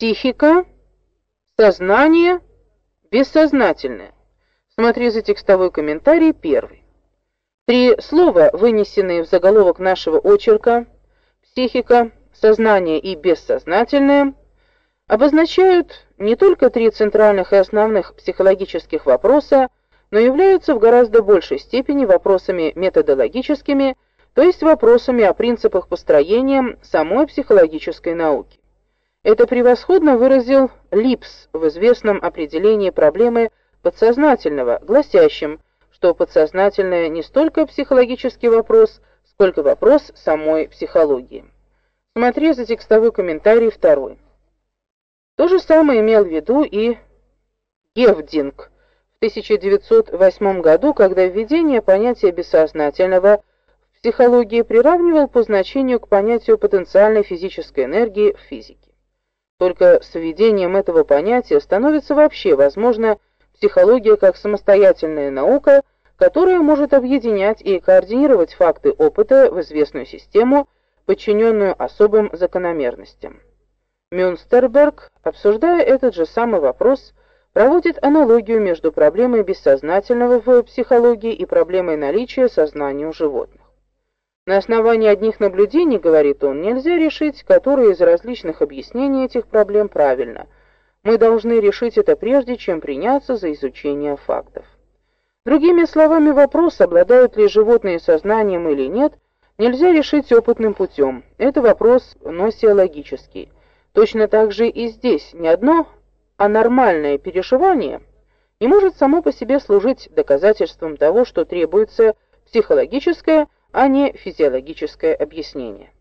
Психика, сознание, бессознательное. Смотри за текстовой комментарий первый. Три слова, вынесенные в заголовок нашего очерка «Психика», «Сознание» и «Бессознательное», обозначают не только три центральных и основных психологических вопроса, но являются в гораздо большей степени вопросами методологическими, то есть вопросами о принципах построения самой психологической науки. Это превосходно выразил Липс в известном определении проблемы подсознательного, гласящем, что подсознательное не столько психологический вопрос, сколько вопрос самой психологии. Смотри за текстовой комментарий второй. То же самое имел в виду и Гевдинг в 1908 году, когда введение понятия бессознательного в психологии приравнивал по значению к понятию потенциальной физической энергии в физике. Только с введением этого понятия становится вообще возможно психология как самостоятельная наука, которая может объединять и координировать факты опыта в известную систему, подчиненную особым закономерностям. Мюнстерберг, обсуждая этот же самый вопрос, проводит аналогию между проблемой бессознательного в психологии и проблемой наличия сознания у животных. На основании одних наблюдений, говорит он, нельзя решить, которые из различных объяснений этих проблем правильно – мы должны решить это прежде, чем приняться за изучение фактов. Другими словами, вопрос, обладают ли животные сознанием или нет, нельзя решить опытным путем. Это вопрос носиологический. Точно так же и здесь ни одно анормальное переживание не может само по себе служить доказательством того, что требуется психологическое, а не физиологическое объяснение.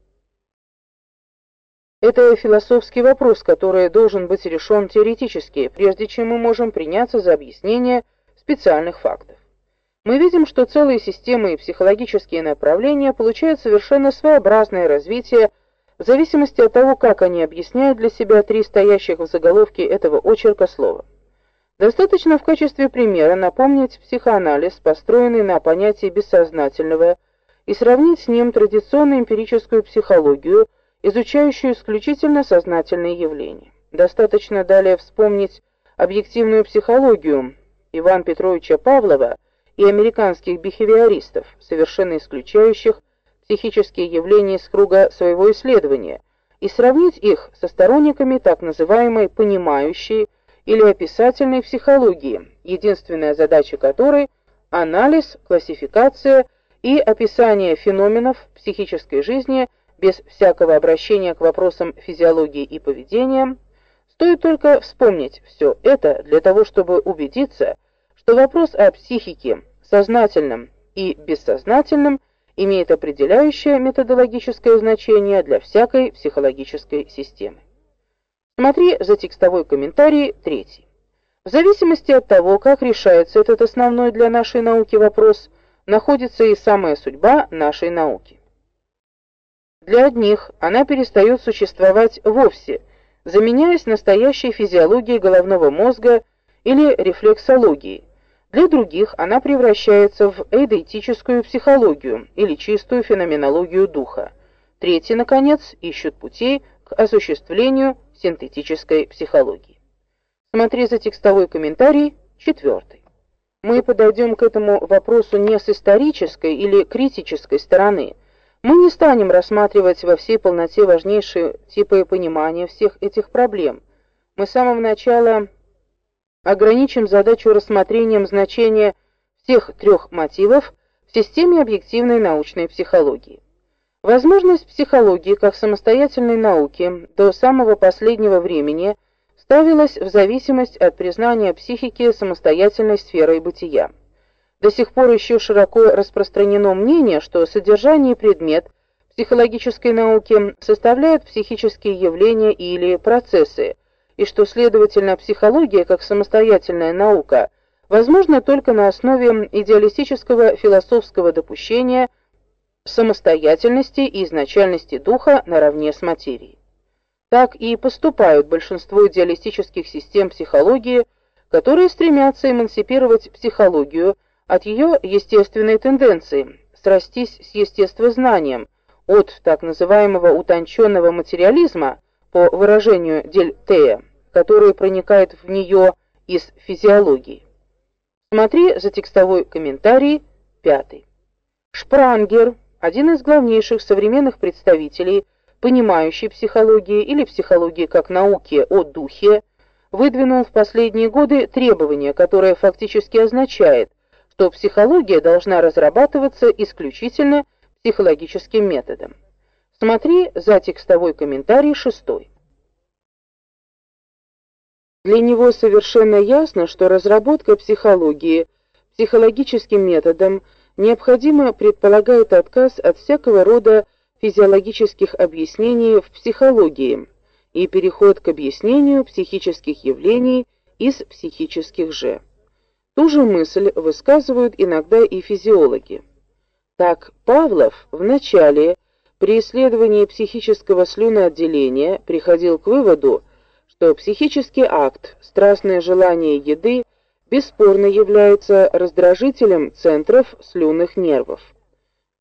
Это философский вопрос, который должен быть решен теоретически, прежде чем мы можем приняться за объяснение специальных фактов. Мы видим, что целые системы и психологические направления получают совершенно своеобразное развитие в зависимости от того, как они объясняют для себя три стоящих в заголовке этого очерка слова. Достаточно в качестве примера напомнить психоанализ, построенный на понятии бессознательного, и сравнить с ним традиционную эмпирическую психологию – изучающую исключительно сознательные явления. Достаточно далее вспомнить объективную психологию Ивана Петровича Павлова и американских бихевиористов, совершенно исключающих психические явления из круга своего исследования, и сравнить их со сторонниками так называемой понимающей или описательной психологии, единственная задача которой анализ, классификация и описание феноменов психической жизни без всякого обращения к вопросам физиологии и поведения, стоит только вспомнить все это для того, чтобы убедиться, что вопрос о психике, сознательном и бессознательном, имеет определяющее методологическое значение для всякой психологической системы. Смотри за текстовой комментарий третий. В зависимости от того, как решается этот основной для нашей науки вопрос, находится и самая судьба нашей науки. Для одних она перестает существовать вовсе, заменяясь настоящей физиологией головного мозга или рефлексологией. Для других она превращается в эйдетическую психологию или чистую феноменологию духа. Третьи, наконец, ищут путей к осуществлению синтетической психологии. Смотри за текстовой комментарий четвертый. Мы подойдем к этому вопросу не с исторической или критической стороны, мы не станем рассматривать во всей полноте важнейшие типы понимания всех этих проблем. Мы с самого начала ограничим задачу рассмотрением значения всех трех мотивов в системе объективной научной психологии. Возможность психологии как самостоятельной науки до самого последнего времени ставилась в зависимость от признания психики самостоятельной сферой бытия. До сих пор еще широко распространено мнение, что содержание и предмет психологической науки составляют психические явления или процессы, и что, следовательно, психология как самостоятельная наука возможна только на основе идеалистического философского допущения самостоятельности и изначальности духа наравне с материей. Так и поступают большинство идеалистических систем психологии, которые стремятся эмансипировать психологию – от ее естественной тенденции срастись с естествознанием, от так называемого утонченного материализма по выражению Дельтея, который проникает в нее из физиологии. Смотри за текстовой комментарий пятый. Шпрангер, один из главнейших современных представителей понимающей психологии или психологии как науки о духе, выдвинул в последние годы требование, которое фактически означает, что психология должна разрабатываться исключительно психологическим методом. Смотри за текстовой комментарий шестой. Для него совершенно ясно, что разработка психологии психологическим методом необходимо предполагает отказ от всякого рода физиологических объяснений в психологии и переход к объяснению психических явлений из психических же. Ту же мысль высказывают иногда и физиологи. Так Павлов в начале при исследовании психического слюноотделения приходил к выводу, что психический акт, страстное желание еды, бесспорно является раздражителем центров слюнных нервов.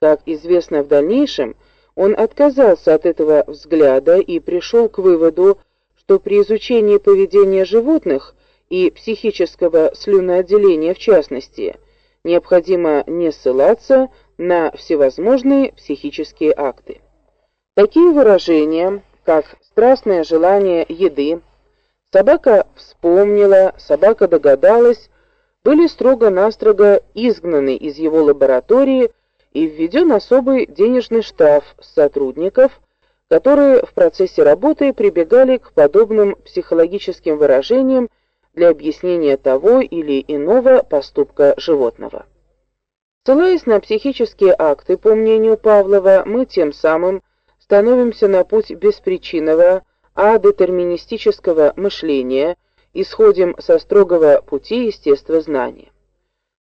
Как известно в дальнейшем, он отказался от этого взгляда и пришел к выводу, что при изучении поведения животных и психического слюноотделения в частности, необходимо не ссылаться на всевозможные психические акты. Такие выражения, как страстное желание еды, Собака вспомнила, собака догадалась, были строго-настрого изгнаны из его лаборатории и введен особый денежный штраф сотрудников, которые в процессе работы прибегали к подобным психологическим выражениям для объяснения того или иного поступка животного. Ссылаясь на психические акты, по мнению Павлова, мы тем самым становимся на путь беспричинного а детерминистического мышления исходим со строгого пути естествознания.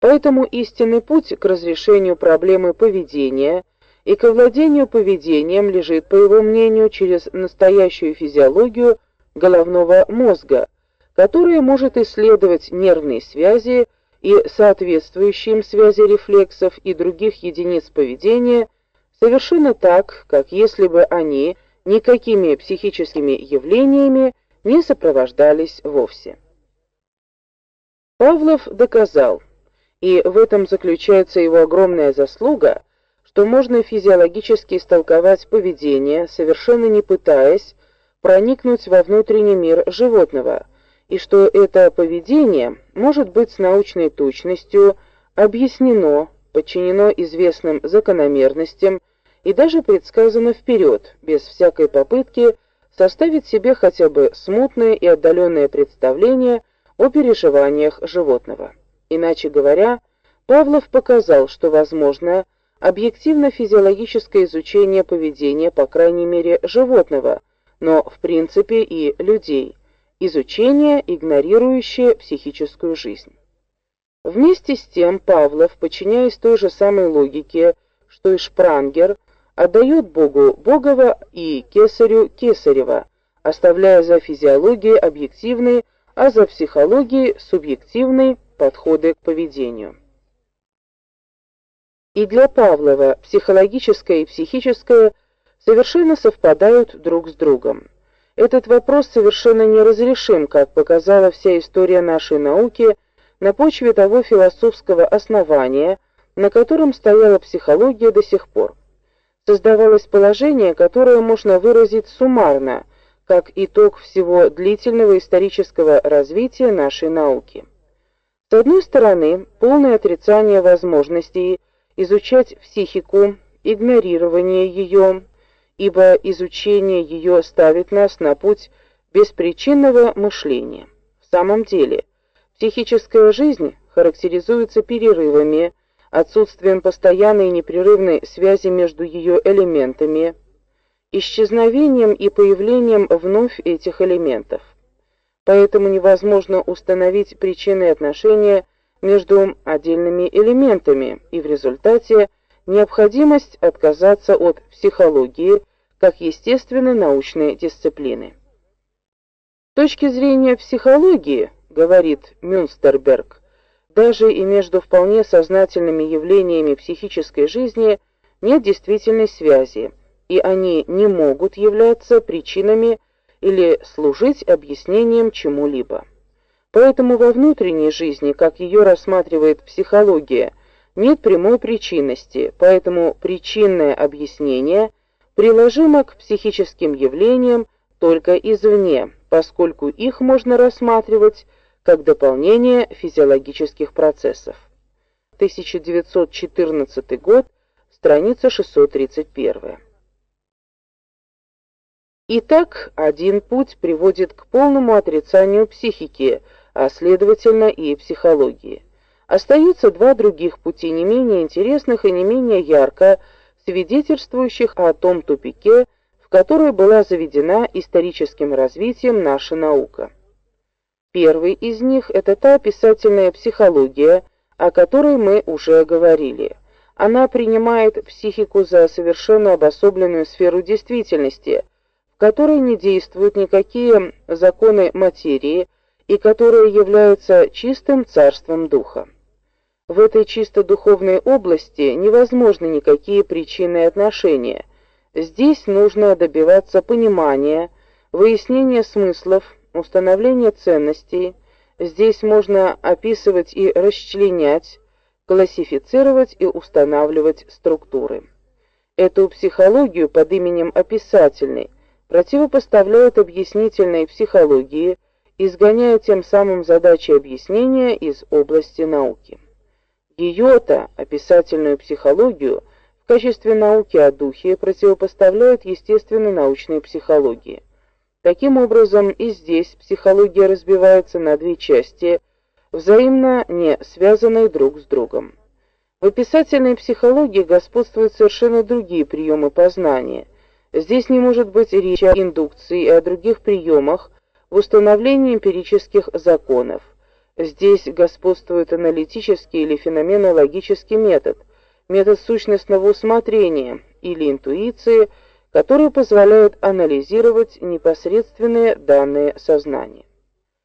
Поэтому истинный путь к разрешению проблемы поведения и к овладению поведением лежит, по его мнению, через настоящую физиологию головного мозга, которая может исследовать нервные связи и соответствующие им связи рефлексов и других единиц поведения совершенно так, как если бы они никакими психическими явлениями не сопровождались вовсе. Павлов доказал, и в этом заключается его огромная заслуга, что можно физиологически истолковать поведение, совершенно не пытаясь проникнуть во внутренний мир животного, и что это поведение может быть с научной точностью объяснено, подчинено известным закономерностям и даже предсказано вперед, без всякой попытки составить себе хотя бы смутное и отдаленное представление о переживаниях животного. Иначе говоря, Павлов показал, что возможно объективно-физиологическое изучение поведения, по крайней мере, животного, но в принципе и людей, изучение, игнорирующее психическую жизнь. Вместе с тем Павлов, подчиняясь той же самой логике, что и Шпрангер, отдает Богу Богова и Кесарю Кесарева, оставляя за физиологией объективные, а за психологией субъективные подходы к поведению. И для Павлова психологическое и психическое совершенно совпадают друг с другом. Этот вопрос совершенно неразрешим, как показала вся история нашей науки, на почве того философского основания, на котором стояла психология до сих пор создавалось положение, которое можно выразить суммарно, как итог всего длительного исторического развития нашей науки. С одной стороны, полное отрицание возможностей изучать психику, игнорирование ее, ибо изучение ее ставит нас на путь беспричинного мышления. В самом деле, психическая жизнь характеризуется перерывами, отсутствием постоянной и непрерывной связи между ее элементами, исчезновением и появлением вновь этих элементов. Поэтому невозможно установить причины и отношения между отдельными элементами, и в результате необходимость отказаться от психологии как естественной научной дисциплины. С точки зрения психологии, говорит Мюнстерберг, даже и между вполне сознательными явлениями психической жизни нет действительной связи, и они не могут являться причинами или служить объяснением чему-либо. Поэтому во внутренней жизни, как ее рассматривает психология, нет прямой причинности, поэтому причинное объяснение приложимо к психическим явлениям только извне, поскольку их можно рассматривать как дополнение физиологических процессов. 1914 год, страница 631. Итак, один путь приводит к полному отрицанию психики, а следовательно и психологии. Остаются два других пути, не менее интересных и не менее ярко свидетельствующих о том тупике, в который была заведена историческим развитием наша наука. Первый из них это та описательная психология, о которой мы уже говорили. Она принимает психику за совершенно обособленную сферу действительности, в которой не действуют никакие законы материи и которая является чистым царством духа. В этой чисто духовной области невозможны никакие причинные отношения. Здесь нужно добиваться понимания, выяснения смыслов, установления ценностей. Здесь можно описывать и расчленять, классифицировать и устанавливать структуры. Эту психологию под именем описательной противопоставляют объяснительной психологии, изгоняя тем самым задачи объяснения из области науки. Ее-то, описательную психологию, в качестве науки о духе противопоставляют естественной научной психологии. Таким образом, и здесь психология разбивается на две части, взаимно не связанные друг с другом. В описательной психологии господствуют совершенно другие приемы познания – Здесь не может быть речи о индукции и о других приемах в установлении эмпирических законов. Здесь господствует аналитический или феноменологический метод, метод сущностного усмотрения или интуиции, который позволяет анализировать непосредственные данные сознания.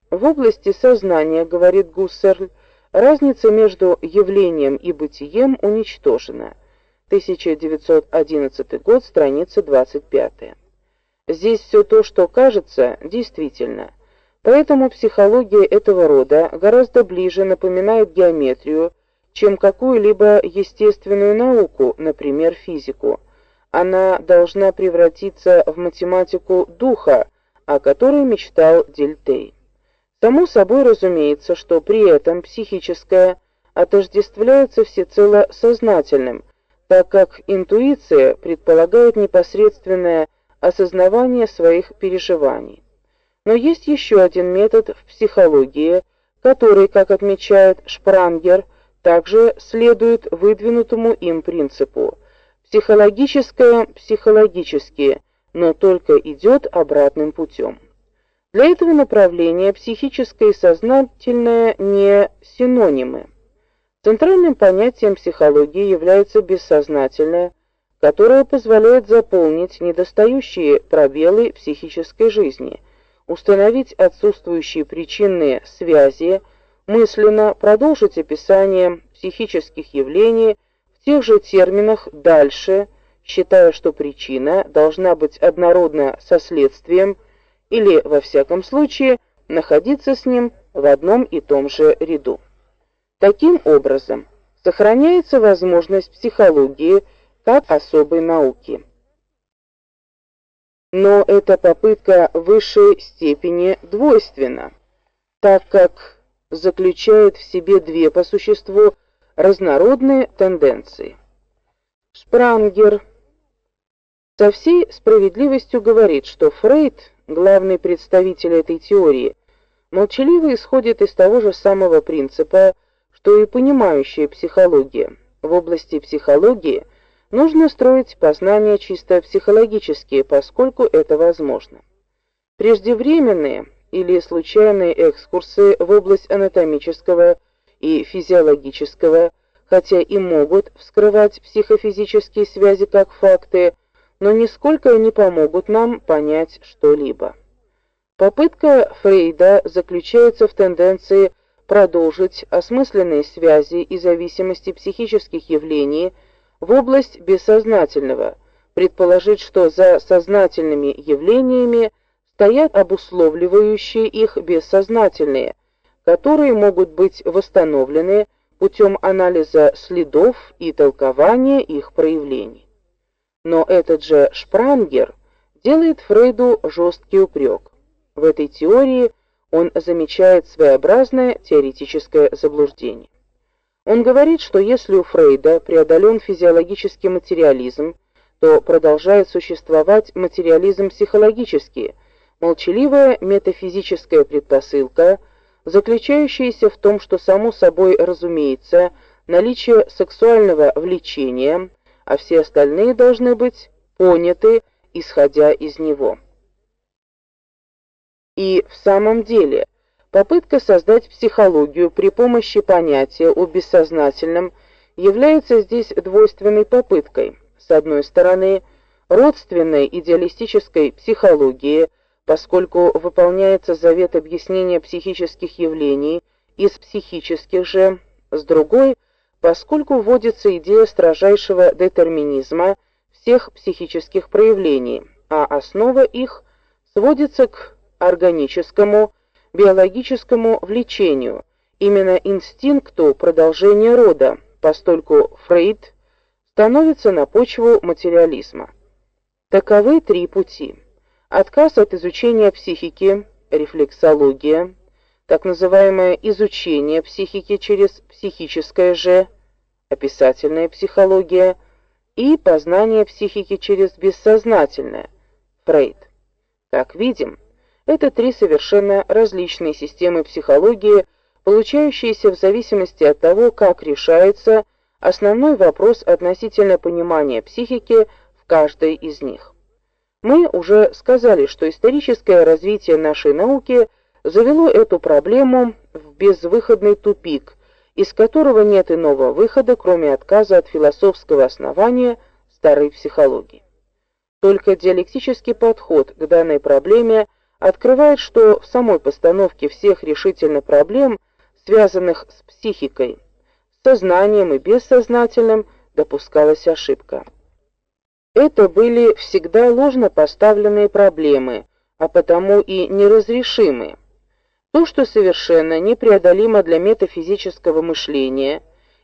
В области сознания, говорит Гуссерль, разница между явлением и бытием уничтожена – 1911 год, страница 25. Здесь все то, что кажется, действительно. Поэтому психология этого рода гораздо ближе напоминает геометрию, чем какую-либо естественную науку, например, физику. Она должна превратиться в математику духа, о которой мечтал Дельтей. Само собой разумеется, что при этом психическое отождествляется всецело сознательным, так как интуиция предполагает непосредственное осознавание своих переживаний. Но есть еще один метод в психологии, который, как отмечает Шпрангер, также следует выдвинутому им принципу. Психологическое психологически, но только идет обратным путем. Для этого направления психическое и сознательное не синонимы. Центральным понятием психологии является бессознательное, которое позволяет заполнить недостающие пробелы психической жизни, установить отсутствующие причинные связи, мысленно продолжить описание психических явлений в тех же терминах дальше, считая, что причина должна быть однородна со следствием или во всяком случае находиться с ним в одном и том же ряду. Таким образом, сохраняется возможность психологии как особой науки. Но эта попытка в высшей степени двойственна, так как заключает в себе две по существу разнородные тенденции. Шпрангер со всей справедливостью говорит, что Фрейд, главный представитель этой теории, молчаливо исходит из того же самого принципа, что и понимающая психология. В области психологии нужно строить познания чисто психологические, поскольку это возможно. Преждевременные или случайные экскурсы в область анатомического и физиологического, хотя и могут вскрывать психофизические связи как факты, но нисколько не помогут нам понять что-либо. Попытка Фрейда заключается в тенденции продолжить осмысленные связи и зависимости психических явлений в область бессознательного, предположить, что за сознательными явлениями стоят обусловливающие их бессознательные, которые могут быть восстановлены путем анализа следов и толкования их проявлений. Но этот же Шпрангер делает Фрейду жесткий упрек. В этой теории он замечает своеобразное теоретическое заблуждение. Он говорит, что если у Фрейда преодолен физиологический материализм, то продолжает существовать материализм психологический, молчаливая метафизическая предпосылка, заключающаяся в том, что само собой разумеется наличие сексуального влечения, а все остальные должны быть поняты, исходя из него. И в самом деле, попытка создать психологию при помощи понятия о бессознательном является здесь двойственной попыткой. С одной стороны, родственной идеалистической психологии, поскольку выполняется завет объяснения психических явлений из психических же, с другой, поскольку вводится идея строжайшего детерминизма всех психических проявлений, а основа их сводится к органическому, биологическому влечению, именно инстинкту продолжения рода, постольку Фрейд становится на почву материализма. Таковы три пути: отказ от изучения психики, рефлексология, так называемое изучение психики через психическое же, описательная психология и познание психики через бессознательное, Фрейд. Как видим, это три совершенно различные системы психологии, получающиеся в зависимости от того, как решается основной вопрос относительно понимания психики в каждой из них. Мы уже сказали, что историческое развитие нашей науки завело эту проблему в безвыходный тупик, из которого нет иного выхода, кроме отказа от философского основания старой психологии. Только диалектический подход к данной проблеме – открывает, что в самой постановке всех решительно проблем, связанных с психикой, сознанием и бессознательным, допускалась ошибка. Это были всегда ложно поставленные проблемы, а потому и неразрешимые. То, что совершенно непреодолимо для метафизического мышления,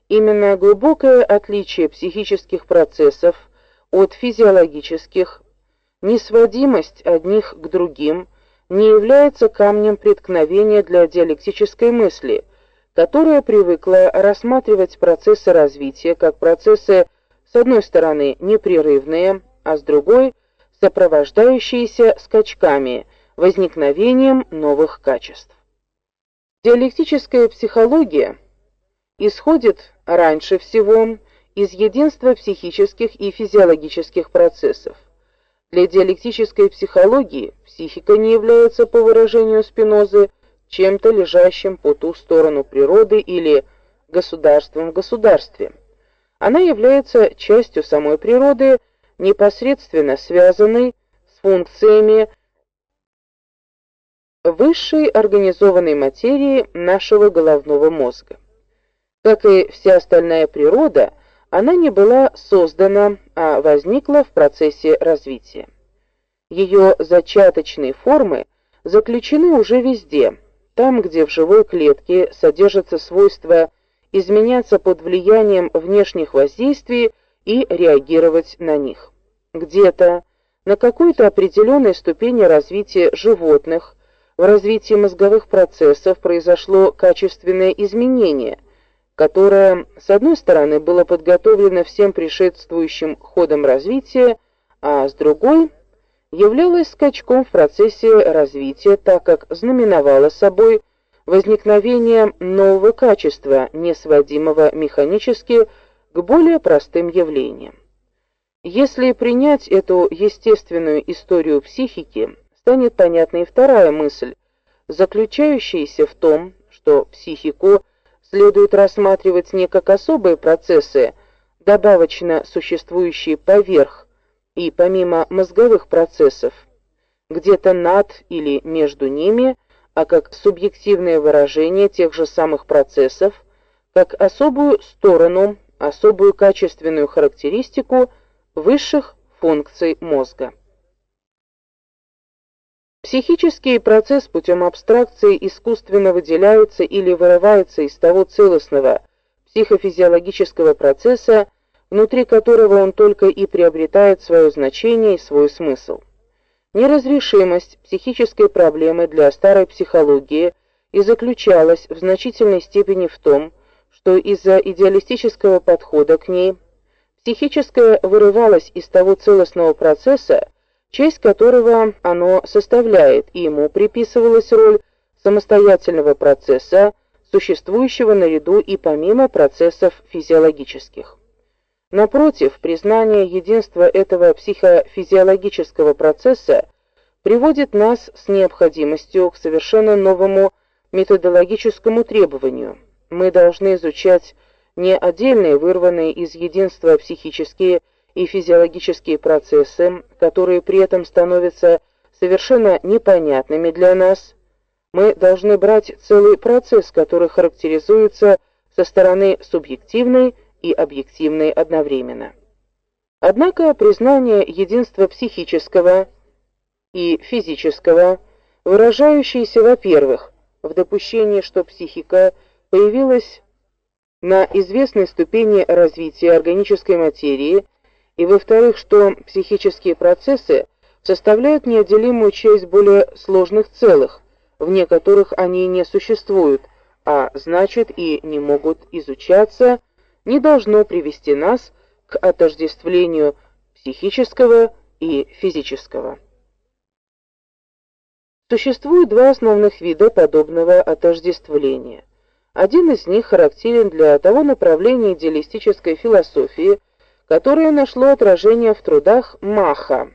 именно глубокое отличие психических процессов от физиологических, несводимость одних к другим – не является камнем преткновения для диалектической мысли, которая привыкла рассматривать процессы развития как процессы с одной стороны непрерывные, а с другой сопровождающиеся скачками, возникновением новых качеств. Диалектическая психология исходит раньше всего из единства психических и физиологических процессов. Для диалектической психологии психика не является, по выражению Спинозы, чем-то лежащим по ту сторону природы или государством в государстве. Она является частью самой природы, непосредственно связанной с функциями высшей организованной материи нашего головного мозга. Как и вся остальная природа, она не была создана, а возникла в процессе развития. Ее зачаточные формы заключены уже везде, там, где в живой клетке содержатся свойства изменяться под влиянием внешних воздействий и реагировать на них. Где-то на какой-то определенной ступени развития животных в развитии мозговых процессов произошло качественное изменение, которое, с одной стороны, было подготовлено всем предшествующим ходом развития, а с другой являлось скачком в процессе развития, так как знаменовало собой возникновение нового качества, не сводимого механически к более простым явлениям. Если принять эту естественную историю психики, станет понятна и вторая мысль, заключающаяся в том, что психику следует рассматривать не как особые процессы, добавочно существующие поверх и помимо мозговых процессов, где-то над или между ними, а как субъективное выражение тех же самых процессов, как особую сторону, особую качественную характеристику высших функций мозга. Психический процесс путем абстракции искусственно выделяется или вырывается из того целостного психофизиологического процесса, внутри которого он только и приобретает свое значение и свой смысл. Неразрешимость психической проблемы для старой психологии и заключалась в значительной степени в том, что из-за идеалистического подхода к ней психическое вырывалось из того целостного процесса, часть которого оно составляет, и ему приписывалась роль самостоятельного процесса, существующего наряду и помимо процессов физиологических. Напротив, признание единства этого психофизиологического процесса приводит нас с необходимостью к совершенно новому методологическому требованию. Мы должны изучать не отдельные вырванные из единства психические и физиологические процессы, которые при этом становятся совершенно непонятными для нас. Мы должны брать целый процесс, который характеризуется со стороны субъективной и объективной одновременно. Однако признание единства психического и физического, выражающееся, во-первых, в допущении, что психика появилась на известной ступени развития органической материи, и во-вторых, что психические процессы составляют неотделимую часть более сложных целых, вне которых они не существуют, а значит и не могут изучаться не должно привести нас к отождествлению психического и физического. Существует два основных вида подобного отождествления. Один из них характерен для того направления идеалистической философии, которое нашло отражение в трудах Маха,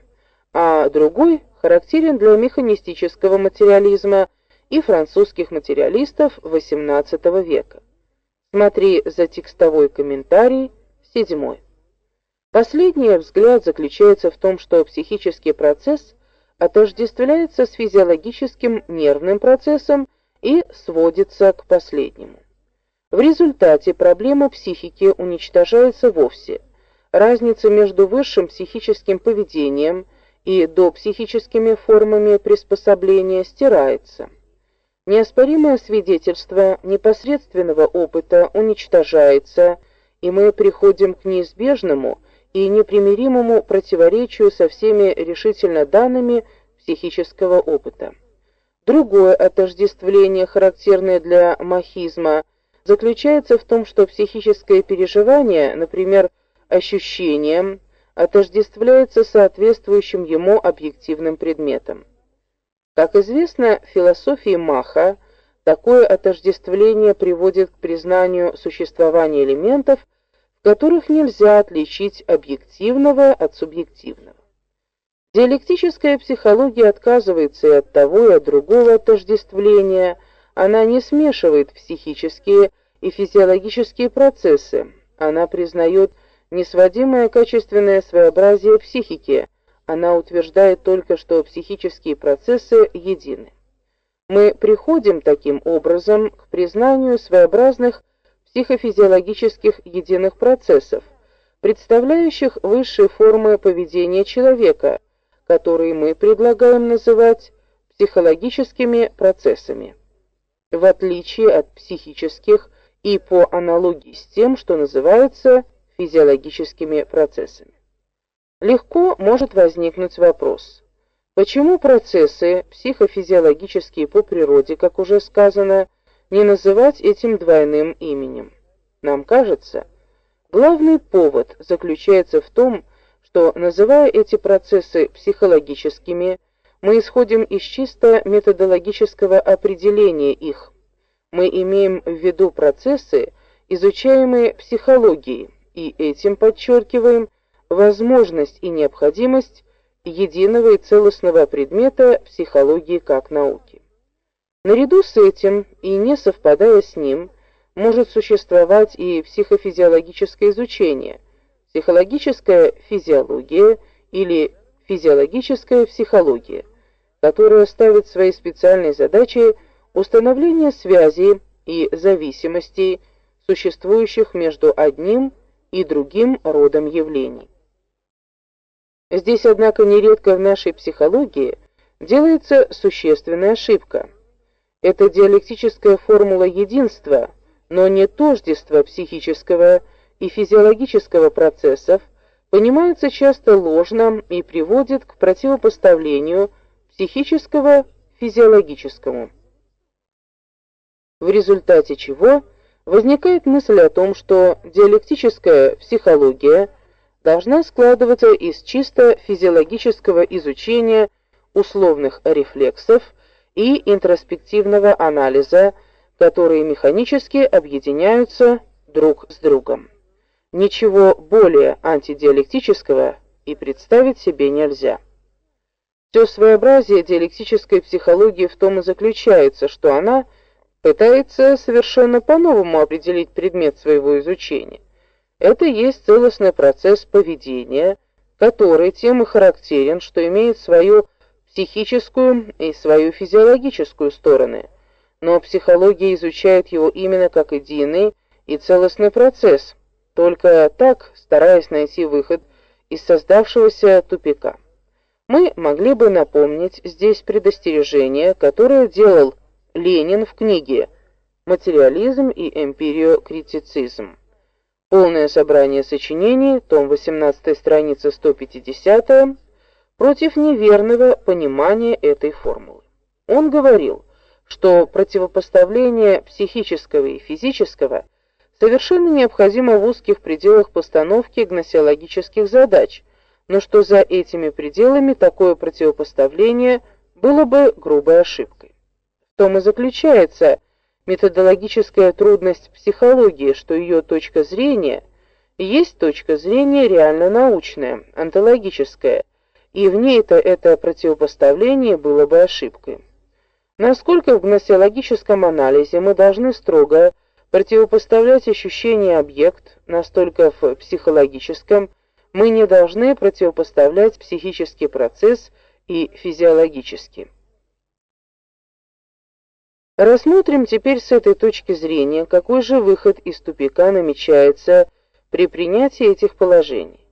а другой характерен для механистического материализма и французских материалистов XVIII века. Смотри за текстовой комментарий, седьмой. Последний взгляд заключается в том, что психический процесс отождествляется с физиологическим нервным процессом и сводится к последнему. В результате проблема психики уничтожается вовсе. Разница между высшим психическим поведением и допсихическими формами приспособления стирается. Неоспоримое свидетельство непосредственного опыта уничтожается, и мы приходим к неизбежному и непримиримому противоречию со всеми решительно данными психического опыта. Другое отождествление, характерное для махизма, заключается в том, что психическое переживание, например, ощущением, отождествляется соответствующим ему объективным предметом. Как известно, в философии Маха такое отождествление приводит к признанию существования элементов, в которых нельзя отличить объективного от субъективного. Диалектическая психология отказывается и от того, и от другого отождествления, она не смешивает психические и физиологические процессы, она признает несводимое качественное своеобразие психики – она утверждает только, что психические процессы едины. Мы приходим таким образом к признанию своеобразных психофизиологических единых процессов, представляющих высшие формы поведения человека, которые мы предлагаем называть психологическими процессами. В отличие от психических и по аналогии с тем, что называется физиологическими процессами легко может возникнуть вопрос: почему процессы психофизиологические по природе, как уже сказано, не называть этим двойным именем? Нам кажется, главный повод заключается в том, что называя эти процессы психологическими, мы исходим из чисто методологического определения их. Мы имеем в виду процессы, изучаемые психологией, и этим подчеркиваем возможность и необходимость единого и целостного предмета психологии как науки. Наряду с этим и не совпадая с ним, может существовать и психофизиологическое изучение, психологическая физиология или физиологическая психология, которая ставит своей специальной задачей установление связей и зависимостей, существующих между одним и другим родом явлений. Здесь, однако, нередко в нашей психологии делается существенная ошибка. Это диалектическая формула единства, но не тождества психического и физиологического процессов, понимается часто ложно и приводит к противопоставлению психического физиологическому. В результате чего возникает мысль о том, что диалектическая психология должна складываться из чисто физиологического изучения условных рефлексов и интроспективного анализа, которые механически объединяются друг с другом. Ничего более антидиалектического и представить себе нельзя. Все своеобразие диалектической психологии в том и заключается, что она пытается совершенно по-новому определить предмет своего изучения. Это есть целостный процесс поведения, который тем и характерен, что имеет свою психическую и свою физиологическую стороны. Но психология изучает его именно как единый и целостный процесс, только так, стараясь найти выход из создавшегося тупика. Мы могли бы напомнить здесь предостережение, которое делал Ленин в книге Материализм и эмпириокритицизм. Полное собрание сочинений, том 18, страница 150, против неверного понимания этой формулы. Он говорил, что противопоставление психического и физического совершенно необходимо в узких пределах постановки гносеологических задач, но что за этими пределами такое противопоставление было бы грубой ошибкой. В том и заключается методологическая трудность психологии, что ее точка зрения есть точка зрения реально научная, онтологическая, и в ней-то это противопоставление было бы ошибкой. Насколько в гносеологическом анализе мы должны строго противопоставлять ощущение объект, настолько в психологическом мы не должны противопоставлять психический процесс и физиологический. Рассмотрим теперь с этой точки зрения, какой же выход из тупика намечается при принятии этих положений.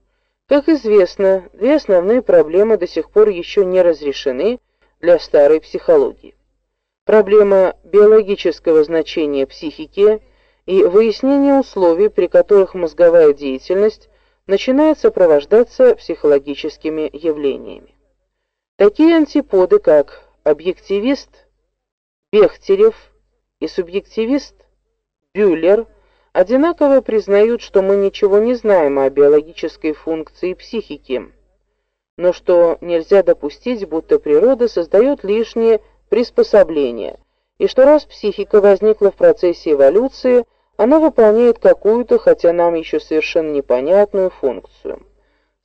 Как известно, две основные проблемы до сих пор еще не разрешены для старой психологии. Проблема биологического значения психики и выяснение условий, при которых мозговая деятельность начинает сопровождаться психологическими явлениями. Такие антиподы, как объективист Бехтерев и субъективист Бюллер одинаково признают, что мы ничего не знаем о биологической функции психики, но что нельзя допустить, будто природа создает лишние приспособления, и что раз психика возникла в процессе эволюции, она выполняет какую-то, хотя нам еще совершенно непонятную функцию.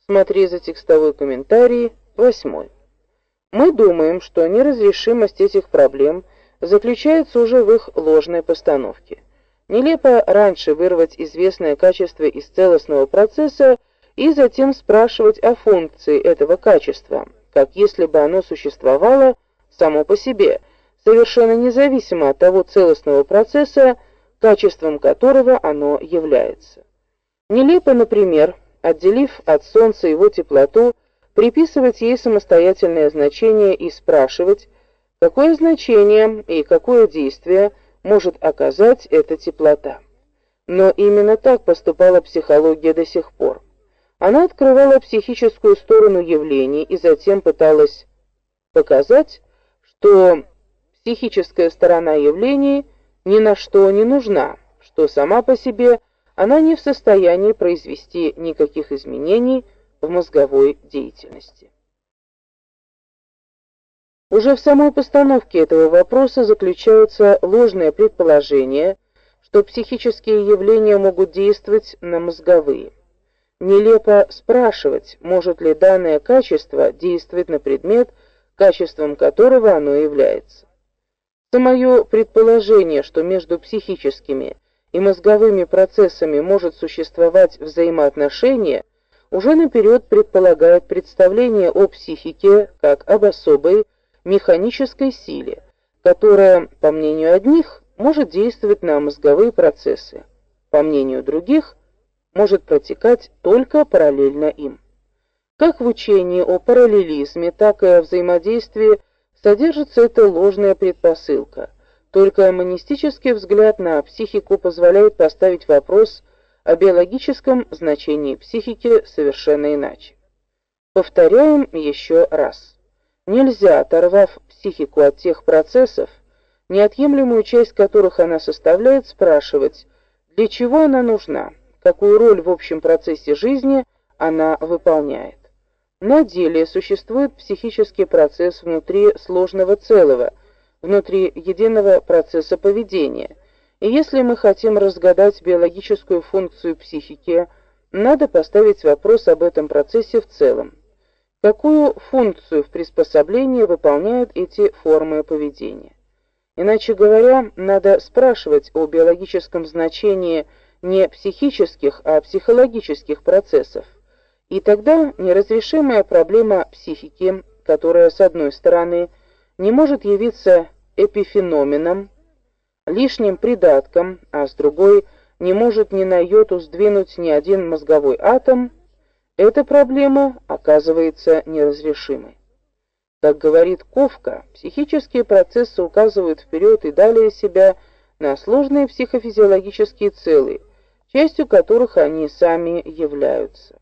Смотри за текстовой комментарий, восьмой. Мы думаем, что неразрешимость этих проблем – заключается уже в их ложной постановке. Нелепо раньше вырвать известное качество из целостного процесса и затем спрашивать о функции этого качества, как если бы оно существовало само по себе, совершенно независимо от того целостного процесса, качеством которого оно является. Нелепо, например, отделив от солнца его теплоту, приписывать ей самостоятельное значение и спрашивать, Какое значение и какое действие может оказать эта теплота? Но именно так поступала психология до сих пор. Она открывала психическую сторону явлений и затем пыталась показать, что психическая сторона явлений ни на что не нужна, что сама по себе она не в состоянии произвести никаких изменений в мозговой деятельности. Уже в самой постановке этого вопроса заключается ложное предположение, что психические явления могут действовать на мозговые. Нелепо спрашивать, может ли данное качество действовать на предмет, качеством которого оно является. Самое предположение, что между психическими и мозговыми процессами может существовать взаимоотношение, уже наперед предполагает представление о психике как об особой механической силе, которая, по мнению одних, может действовать на мозговые процессы, по мнению других, может протекать только параллельно им. Как в учении о параллелизме, так и о взаимодействии содержится эта ложная предпосылка. Только монистический взгляд на психику позволяет поставить вопрос о биологическом значении психики совершенно иначе. Повторяем еще раз. Нельзя, оторвав психику от тех процессов, неотъемлемую часть которых она составляет, спрашивать, для чего она нужна, какую роль в общем процессе жизни она выполняет. На деле существует психический процесс внутри сложного целого, внутри единого процесса поведения. И если мы хотим разгадать биологическую функцию психики, надо поставить вопрос об этом процессе в целом. Какую функцию в приспособлении выполняют эти формы поведения? Иначе говоря, надо спрашивать о биологическом значении не психических, а психологических процессов. И тогда неразрешимая проблема психики, которая с одной стороны не может явиться эпифеноменом, лишним придатком, а с другой не может ни на йоту сдвинуть ни один мозговой атом, эта проблема оказывается неразрешимой. Как говорит Ковка, психические процессы указывают вперед и далее себя на сложные психофизиологические целые, частью которых они сами являются.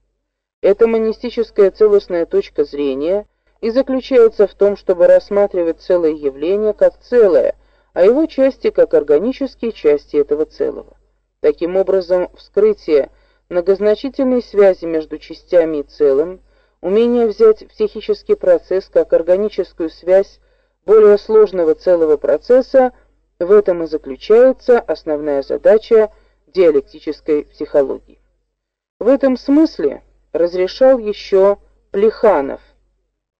Эта монистическая целостная точка зрения и заключается в том, чтобы рассматривать целое явление как целое, а его части как органические части этого целого. Таким образом, вскрытие многозначительной связи между частями и целым, умение взять психический процесс как органическую связь более сложного целого процесса, в этом и заключается основная задача диалектической психологии. В этом смысле разрешал еще Плеханов.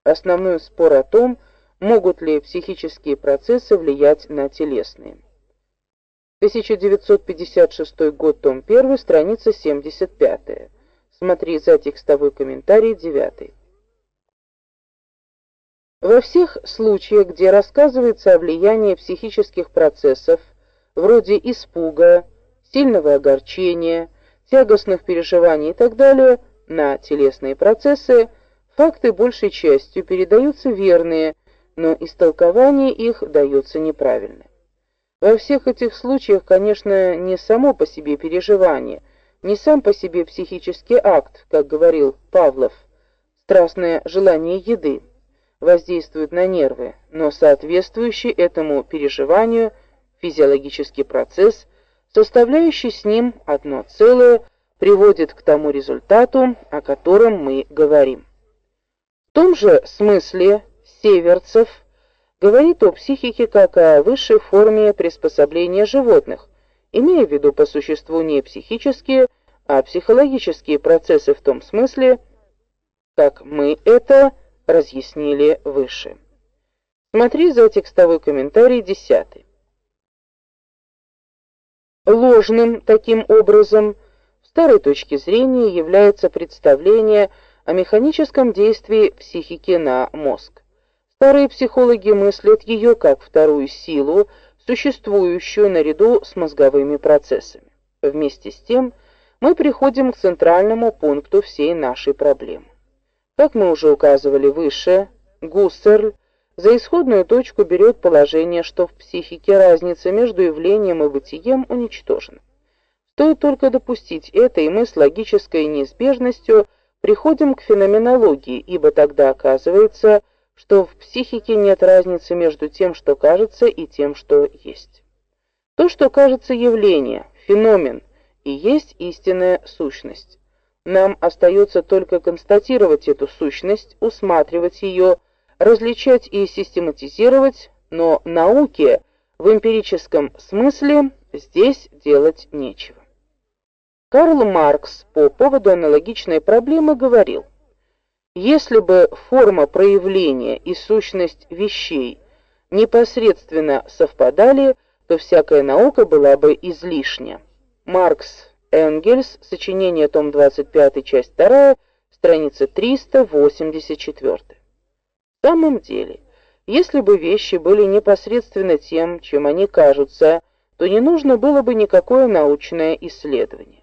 Основной спор о том, могут ли психические процессы влиять на телесные. 1956 год, том 1, страница 75. Смотри за текстовой комментарий 9. Во всех случаях, где рассказывается о влиянии психических процессов, вроде испуга, сильного огорчения, тягостных переживаний и так далее, на телесные процессы, факты большей частью передаются верные, но истолкование их дается неправильное. Во всех этих случаях, конечно, не само по себе переживание, не сам по себе психический акт, как говорил Павлов, страстное желание еды воздействует на нервы, но соответствующий этому переживанию физиологический процесс, составляющий с ним одно целое, приводит к тому результату, о котором мы говорим. В том же смысле Северцев говорит о психике как о высшей форме приспособления животных, имея в виду по существу не психические, а психологические процессы в том смысле, как мы это разъяснили выше. Смотри за текстовой комментарий 10. Ложным таким образом старой точки зрения является представление о механическом действии психики на мозг. Старые психологи мыслят ее как вторую силу, существующую наряду с мозговыми процессами. Вместе с тем, мы приходим к центральному пункту всей нашей проблемы. Как мы уже указывали выше, Гуссерль за исходную точку берет положение, что в психике разница между явлением и бытием уничтожена. Стоит только допустить это, и мы с логической неизбежностью приходим к феноменологии, ибо тогда оказывается, что в психике нет разницы между тем, что кажется, и тем, что есть. То, что кажется явление, феномен, и есть истинная сущность. Нам остается только констатировать эту сущность, усматривать ее, различать и систематизировать, но науке в эмпирическом смысле здесь делать нечего. Карл Маркс по поводу аналогичной проблемы говорил: если бы форма проявления и сущность вещей непосредственно совпадали, то всякая наука была бы излишня. Маркс Энгельс, сочинение, том 25, часть 2, страница 384. В самом деле, если бы вещи были непосредственно тем, чем они кажутся, то не нужно было бы никакое научное исследование.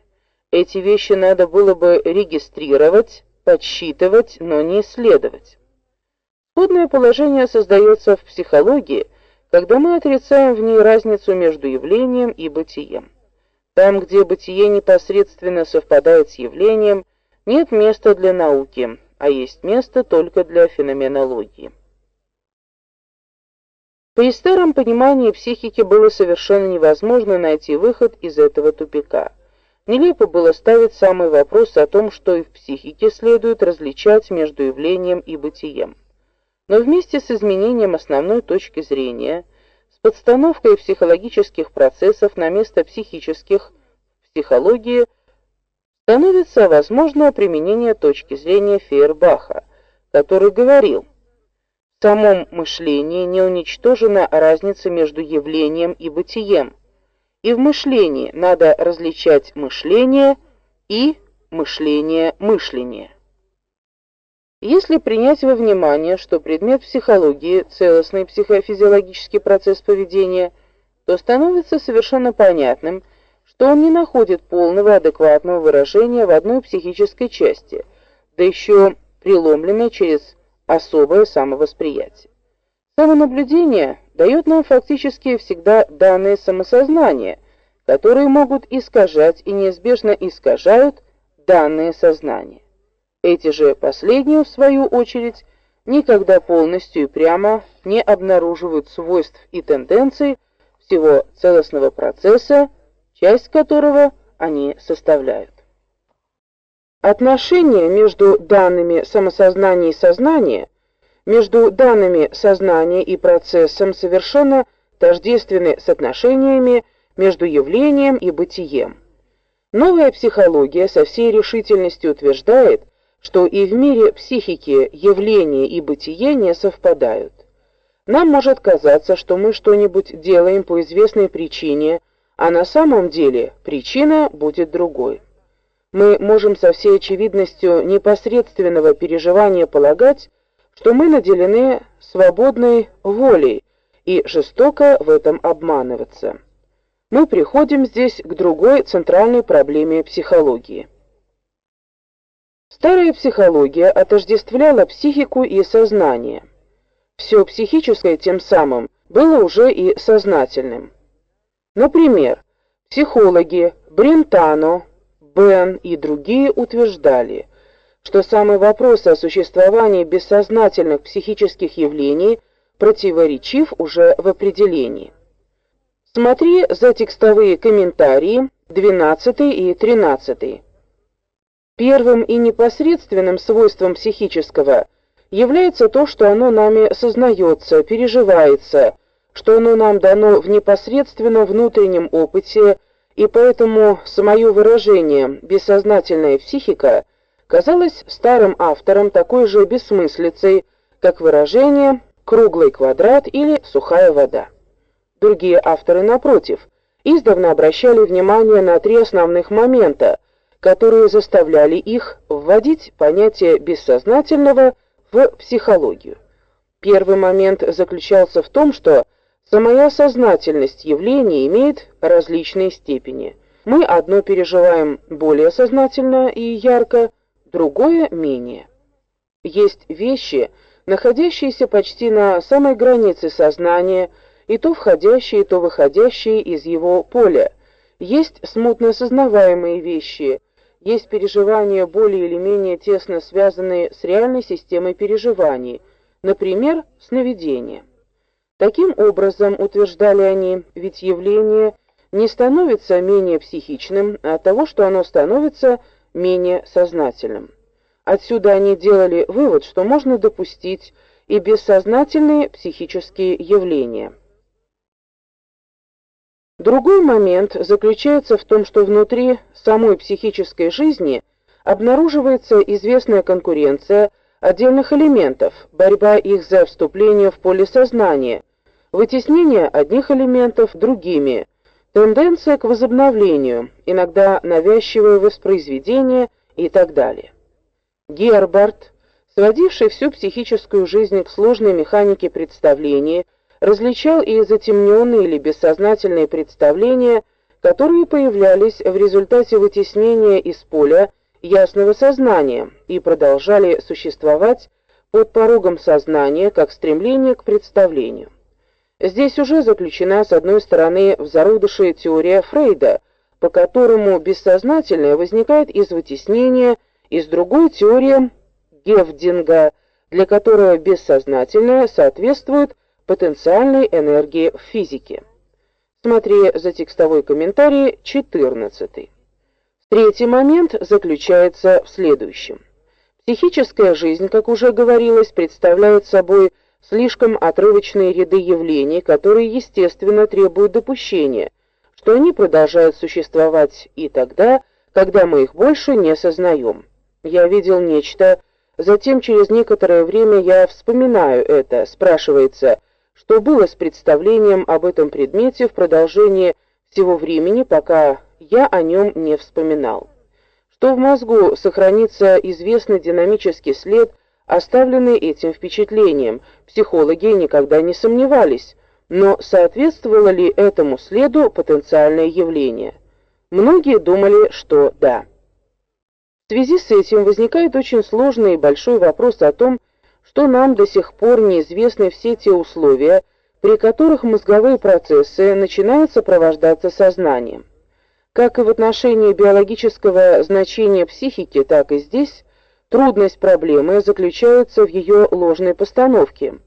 Эти вещи надо было бы регистрировать, подсчитывать, но не исследовать. Исходное положение создается в психологии, когда мы отрицаем в ней разницу между явлением и бытием. Там, где бытие непосредственно совпадает с явлением, нет места для науки, а есть место только для феноменологии. При старом понимании психики было совершенно невозможно найти выход из этого тупика. Нелепо было ставить самый вопрос о том, что и в психике следует различать между явлением и бытием. Но вместе с изменением основной точки зрения, с подстановкой психологических процессов на место психических в психологии, становится возможно применение точки зрения Фейербаха, который говорил: в самом мышлении не уничтожена разница между явлением и бытием. И в мышлении надо различать мышление и мышление мышления. Если принять во внимание, что предмет психологии целостный психофизиологический процесс поведения, то становится совершенно понятным, что он не находит полного адекватного выражения в одной психической части, да еще преломленной через особое самовосприятие. Самонаблюдение дает нам фактически всегда данные самосознания, которые могут искажать и неизбежно искажают данные сознания. Эти же последние в свою очередь никогда полностью и прямо не обнаруживают свойств и тенденций всего целостного процесса, часть которого они составляют. Отношения между данными самосознания и сознания, между данными сознания и процессом совершенно тождественны с отношениями между явлением и бытием. Новая психология со всей решительностью утверждает, что и в мире психики явление и бытие не совпадают. Нам может казаться, что мы что-нибудь делаем по известной причине, а на самом деле причина будет другой мы можем со всей очевидностью непосредственного переживания полагать, что мы наделены свободной волей и жестоко в этом обманываться. Мы приходим здесь к другой центральной проблеме психологии. Старая психология отождествляла психику и сознание. Все психическое тем самым было уже и сознательным. Например, психологи Брентано, Бен и другие утверждали, что самый вопрос о существовании бессознательных психических явлений противоречив уже в определении. Смотри за текстовые комментарии 12 и 13. Первым и непосредственным свойством психического является то, что оно нами сознается, переживается, что оно нам дано в непосредственном внутреннем опыте и поэтому самое выражение бессознательная психика казалось старым авторам такой же бессмыслицей, как выражение круглый квадрат или сухая вода. Другие авторы напротив издавна обращали внимание на три основных момента, которые заставляли их вводить понятие бессознательного в психологию. Первый момент заключался в том, что Самая сознательность явления имеет различные степени. Мы одно переживаем более сознательно и ярко, другое менее. Есть вещи, находящиеся почти на самой границе сознания, и то входящие, то выходящие из его поля. Есть смутно сознаваемые вещи, есть переживания более или менее тесно связанные с реальной системой переживаний, например, сновидения. Таким образом, утверждали они, ведь явление не становится менее психичным от того, что оно становится менее сознательным. Отсюда они делали вывод, что можно допустить и бессознательные психические явления. Другой момент заключается в том, что внутри самой психической жизни обнаруживается известная конкуренция отдельных элементов, борьба их за вступление в поле сознания, вытеснение одних элементов другими, тенденция к возобновлению, иногда навязчивое воспроизведение и так далее. Гербарт, сводивший всю психическую жизнь к сложной механике представления, различал и затемненные или бессознательные представления, которые появлялись в результате вытеснения из поля ясного сознания и продолжали существовать под порогом сознания как стремление к представлению. Здесь уже заключена с одной стороны в зародыше теория Фрейда, по которому бессознательное возникает из вытеснения, и с другой теория Гевдинга, для которого бессознательное соответствует потенциальной энергии в физике. Смотри за текстовой комментарий 14. Третий момент заключается в следующем. Психическая жизнь, как уже говорилось, представляет собой слишком отрывочные ряды явлений, которые естественно требуют допущения, что они продолжают существовать и тогда, когда мы их больше не сознаем. Я видел нечто, затем через некоторое время я вспоминаю это, спрашивается, что было с представлением об этом предмете в продолжении всего времени, пока я о нем не вспоминал. Что в мозгу сохранится известный динамический след, оставленный этим впечатлением, психологи никогда не сомневались, но соответствовало ли этому следу потенциальное явление? Многие думали, что да. В связи с этим возникает очень сложный и большой вопрос о том, что нам до сих пор неизвестны все те условия, при которых мозговые процессы начинают сопровождаться сознанием. Как и в отношении биологического значения психики, так и здесь трудность проблемы заключается в ее ложной постановке.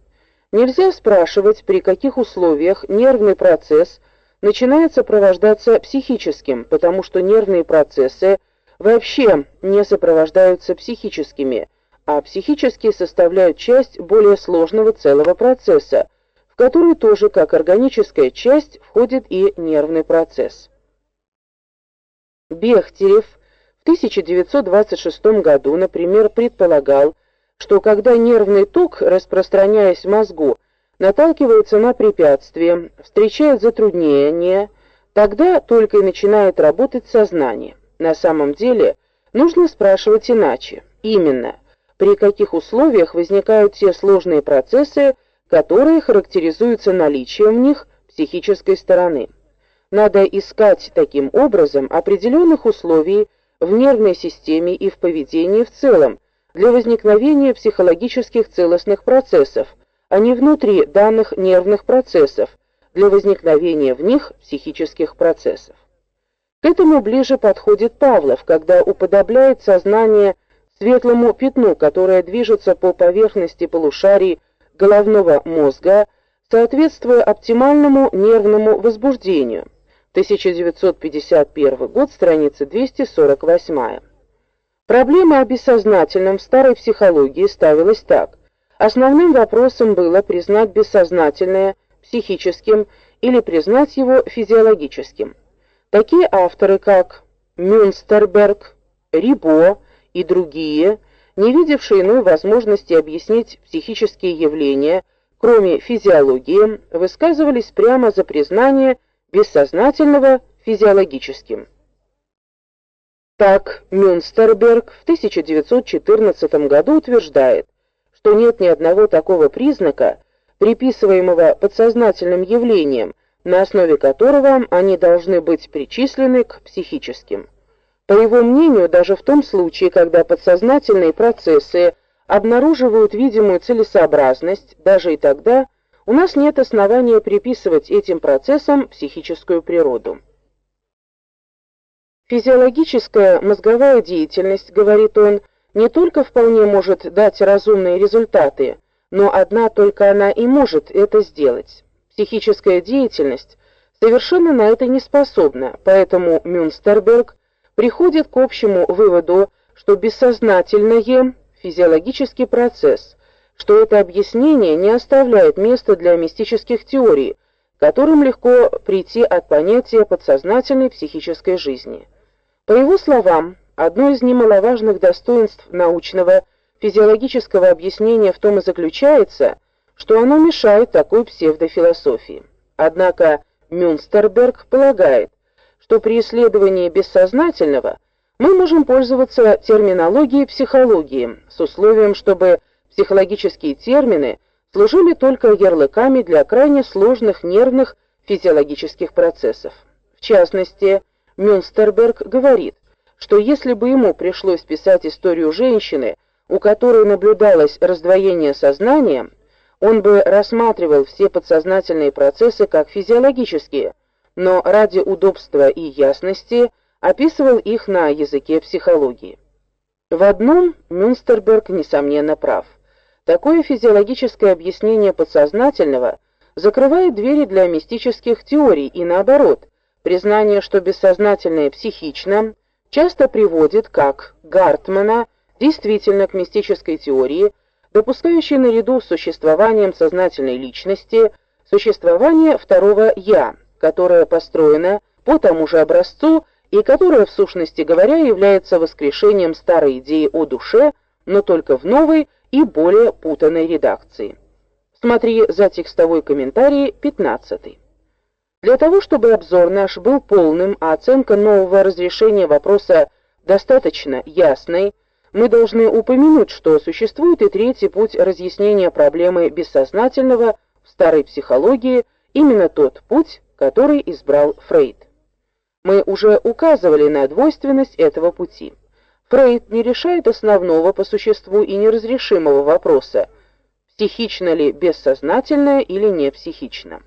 Нельзя спрашивать, при каких условиях нервный процесс начинает сопровождаться психическим, потому что нервные процессы – вообще не сопровождаются психическими, а психические составляют часть более сложного целого процесса, в который тоже как органическая часть входит и нервный процесс. Бехтерев в 1926 году, например, предполагал, что когда нервный ток, распространяясь в мозгу, наталкивается на препятствие, встречает затруднения, тогда только и начинает работать сознание. На самом деле, нужно спрашивать иначе. Именно, при каких условиях возникают те сложные процессы, которые характеризуются наличием в них психической стороны. Надо искать таким образом определенных условий в нервной системе и в поведении в целом для возникновения психологических целостных процессов, а не внутри данных нервных процессов для возникновения в них психических процессов. К этому ближе подходит Павлов, когда уподобляет сознание светлому пятну, которое движется по поверхности полушарий головного мозга, соответствуя оптимальному нервному возбуждению. 1951 год, страница 248. Проблема о бессознательном в старой психологии ставилась так: основным вопросом было признать бессознательное психическим или признать его физиологическим. Такие авторы, как Мюнстерберг, Рибо и другие, не видевшие иной возможности объяснить психические явления, кроме физиологии, высказывались прямо за признание бессознательного физиологическим. Так, Мюнстерберг в 1914 году утверждает, что нет ни одного такого признака, приписываемого подсознательным явлениям, на основе которого они должны быть причислены к психическим. По его мнению, даже в том случае, когда подсознательные процессы обнаруживают видимую целесообразность, даже и тогда у нас нет основания приписывать этим процессам психическую природу. Физиологическая мозговая деятельность, говорит он, не только вполне может дать разумные результаты, но одна только она и может это сделать. Психическая деятельность совершенно на это не способна, поэтому Мюнстерберг приходит к общему выводу, что бессознательное физиологический процесс, что это объяснение не оставляет места для мистических теорий, которым легко прийти от понятия подсознательной психической жизни. По его словам, одно из немаловажных достоинств научного физиологического объяснения в том и заключается, что оно мешает такой псевдофилософии. Однако Мюнстерберг полагает, что при исследовании бессознательного мы можем пользоваться терминологией психологии с условием, чтобы психологические термины служили только ярлыками для крайне сложных нервных физиологических процессов. В частности, Мюнстерберг говорит, что если бы ему пришлось писать историю женщины, у которой наблюдалось раздвоение сознания, он бы рассматривал все подсознательные процессы как физиологические, но ради удобства и ясности описывал их на языке психологии. В одном Мюнстерберг несомненно прав. Такое физиологическое объяснение подсознательного закрывает двери для мистических теорий и наоборот. Признание, что бессознательное психично, часто приводит, как Гартмана, действительно к мистической теории, допускающей наряду с существованием сознательной личности существование второго я, которое построено по тому же образцу и которое в сущности говоря является воскрешением старой идеи о душе, но только в новой и более путанной редакции. Смотри за текстовой комментарий 15. Для того, чтобы обзор наш был полным, а оценка нового разрешения вопроса достаточно ясной, мы должны упомянуть, что существует и третий путь разъяснения проблемы бессознательного в старой психологии, именно тот путь, который избрал Фрейд. Мы уже указывали на двойственность этого пути. Фрейд не решает основного по существу и неразрешимого вопроса: психично ли бессознательное или не психично.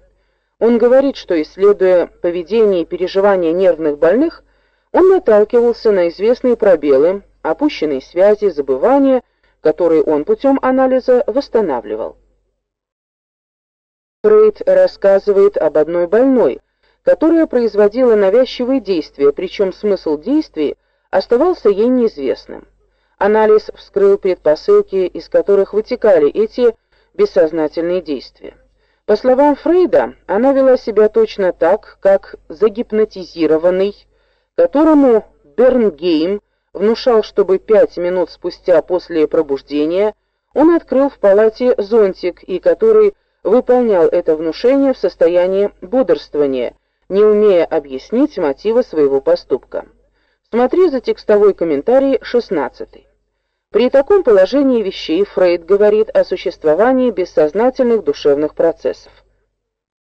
Он говорит, что исследуя поведение и переживания нервных больных, он наталкивался на известные пробелы, опущенные связи, забывания, которые он путем анализа восстанавливал. Фрейд рассказывает об одной больной, которая производила навязчивые действия, причем смысл действий оставался ей неизвестным. Анализ вскрыл предпосылки, из которых вытекали эти бессознательные действия. По словам Фрейда, она вела себя точно так, как загипнотизированный, которому Бернгейм внушал, чтобы пять минут спустя после пробуждения он открыл в палате зонтик, и который выполнял это внушение в состоянии бодрствования, не умея объяснить мотивы своего поступка. Смотри за текстовой комментарий 16. При таком положении вещей Фрейд говорит о существовании бессознательных душевных процессов.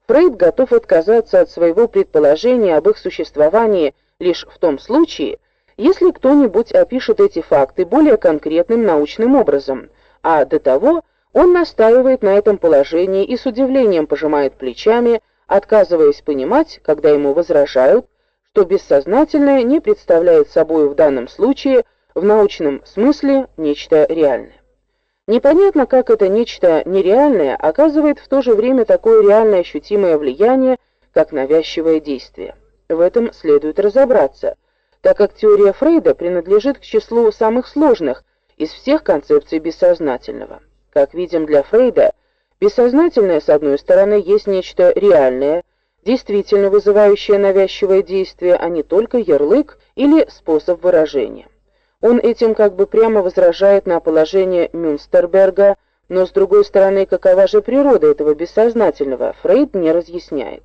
Фрейд готов отказаться от своего предположения об их существовании лишь в том случае, если кто-нибудь опишет эти факты более конкретным научным образом, а до того он настаивает на этом положении и с удивлением пожимает плечами, отказываясь понимать, когда ему возражают, что бессознательное не представляет собой в данном случае в научном смысле нечто реальное. Непонятно, как это нечто нереальное оказывает в то же время такое реальное ощутимое влияние, как навязчивое действие. В этом следует разобраться, так как теория Фрейда принадлежит к числу самых сложных из всех концепций бессознательного. Как видим, для Фрейда бессознательное с одной стороны есть нечто реальное, действительно вызывающее навязчивое действие, а не только ярлык или способ выражения. Он этим как бы прямо возражает на положение Мюнстерберга, но с другой стороны, какова же природа этого бессознательного, Фрейд не разъясняет.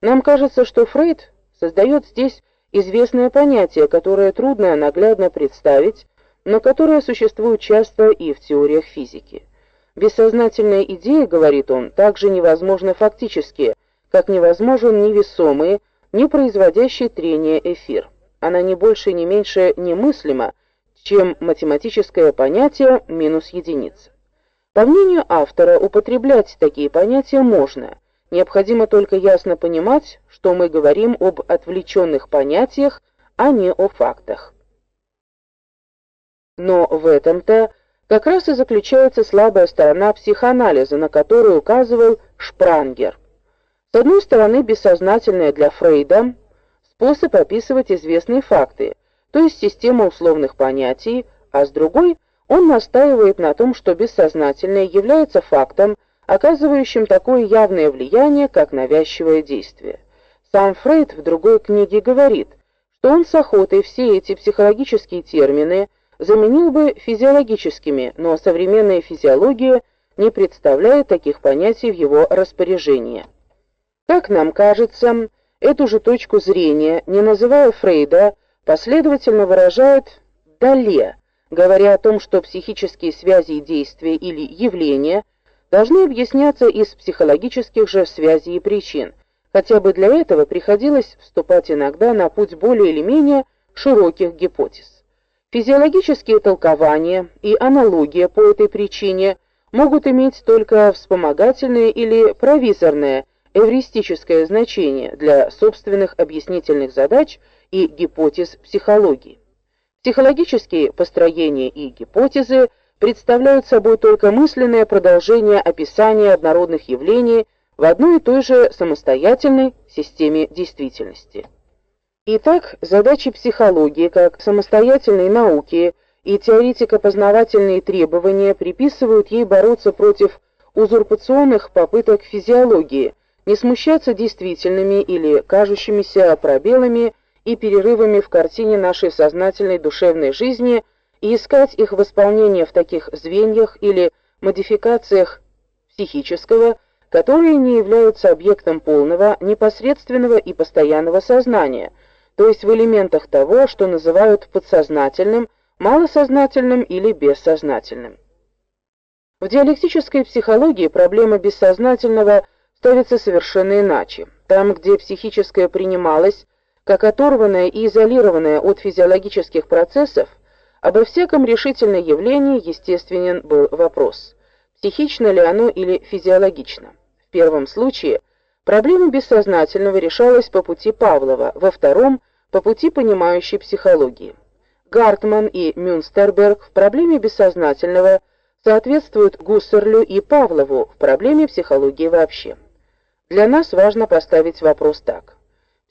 Нам кажется, что Фрейд создает здесь известное понятие, которое трудно наглядно представить, но которое существует часто и в теориях физики. Бессознательная идея, говорит он, также невозможна фактически, как невозможен невесомый, не производящий трения эфир. Она не больше, не меньше немыслима, чем математическое понятие минус единица. По мнению автора, употреблять такие понятия можно. Необходимо только ясно понимать, что мы говорим об отвлеченных понятиях, а не о фактах. Но в этом-то как раз и заключается слабая сторона психоанализа, на которую указывал Шпрангер. С одной стороны, бессознательное для Фрейда способ описывать известные факты – то есть система условных понятий, а с другой он настаивает на том, что бессознательное является фактом, оказывающим такое явное влияние, как навязчивое действие. Сам Фрейд в другой книге говорит, что он с охотой все эти психологические термины заменил бы физиологическими, но современная физиология не представляет таких понятий в его распоряжении. Как нам кажется, эту же точку зрения, не называя Фрейда последовательно выражает Дале, говоря о том, что психические связи и действия или явления должны объясняться из психологических же связей и причин. Хотя бы для этого приходилось вступать иногда на путь более или менее широких гипотез. Физиологические толкования и аналогия по этой причине могут иметь только вспомогательное или провизорное эвристическое значение для собственных объяснительных задач и гипотез психологии. Психологические построения и гипотезы представляют собой только мысленное продолжение описания однородных явлений в одной и той же самостоятельной системе действительности. Итак, задачи психологии как самостоятельной науки и теоретико-познавательные требования приписывают ей бороться против узурпационных попыток физиологии, не смущаться действительными или кажущимися пробелами и перерывами в картине нашей сознательной душевной жизни и искать их восполнение в таких звеньях или модификациях психического, которые не являются объектом полного, непосредственного и постоянного сознания – то есть в элементах того, что называют подсознательным, малосознательным или бессознательным. В диалектической психологии проблема бессознательного ставится совершенно иначе. Там, где психическое принималось как оторванное и изолированное от физиологических процессов, обо всяком решительном явлении естественен был вопрос: психично ли оно или физиологично. В первом случае Проблема бессознательного решалась по пути Павлова, во втором по пути понимающей психологии. Гартман и Мюнстерберг в проблеме бессознательного соответствуют Гуссерлю и Павлову в проблеме психологии вообще. Для нас важно поставить вопрос так: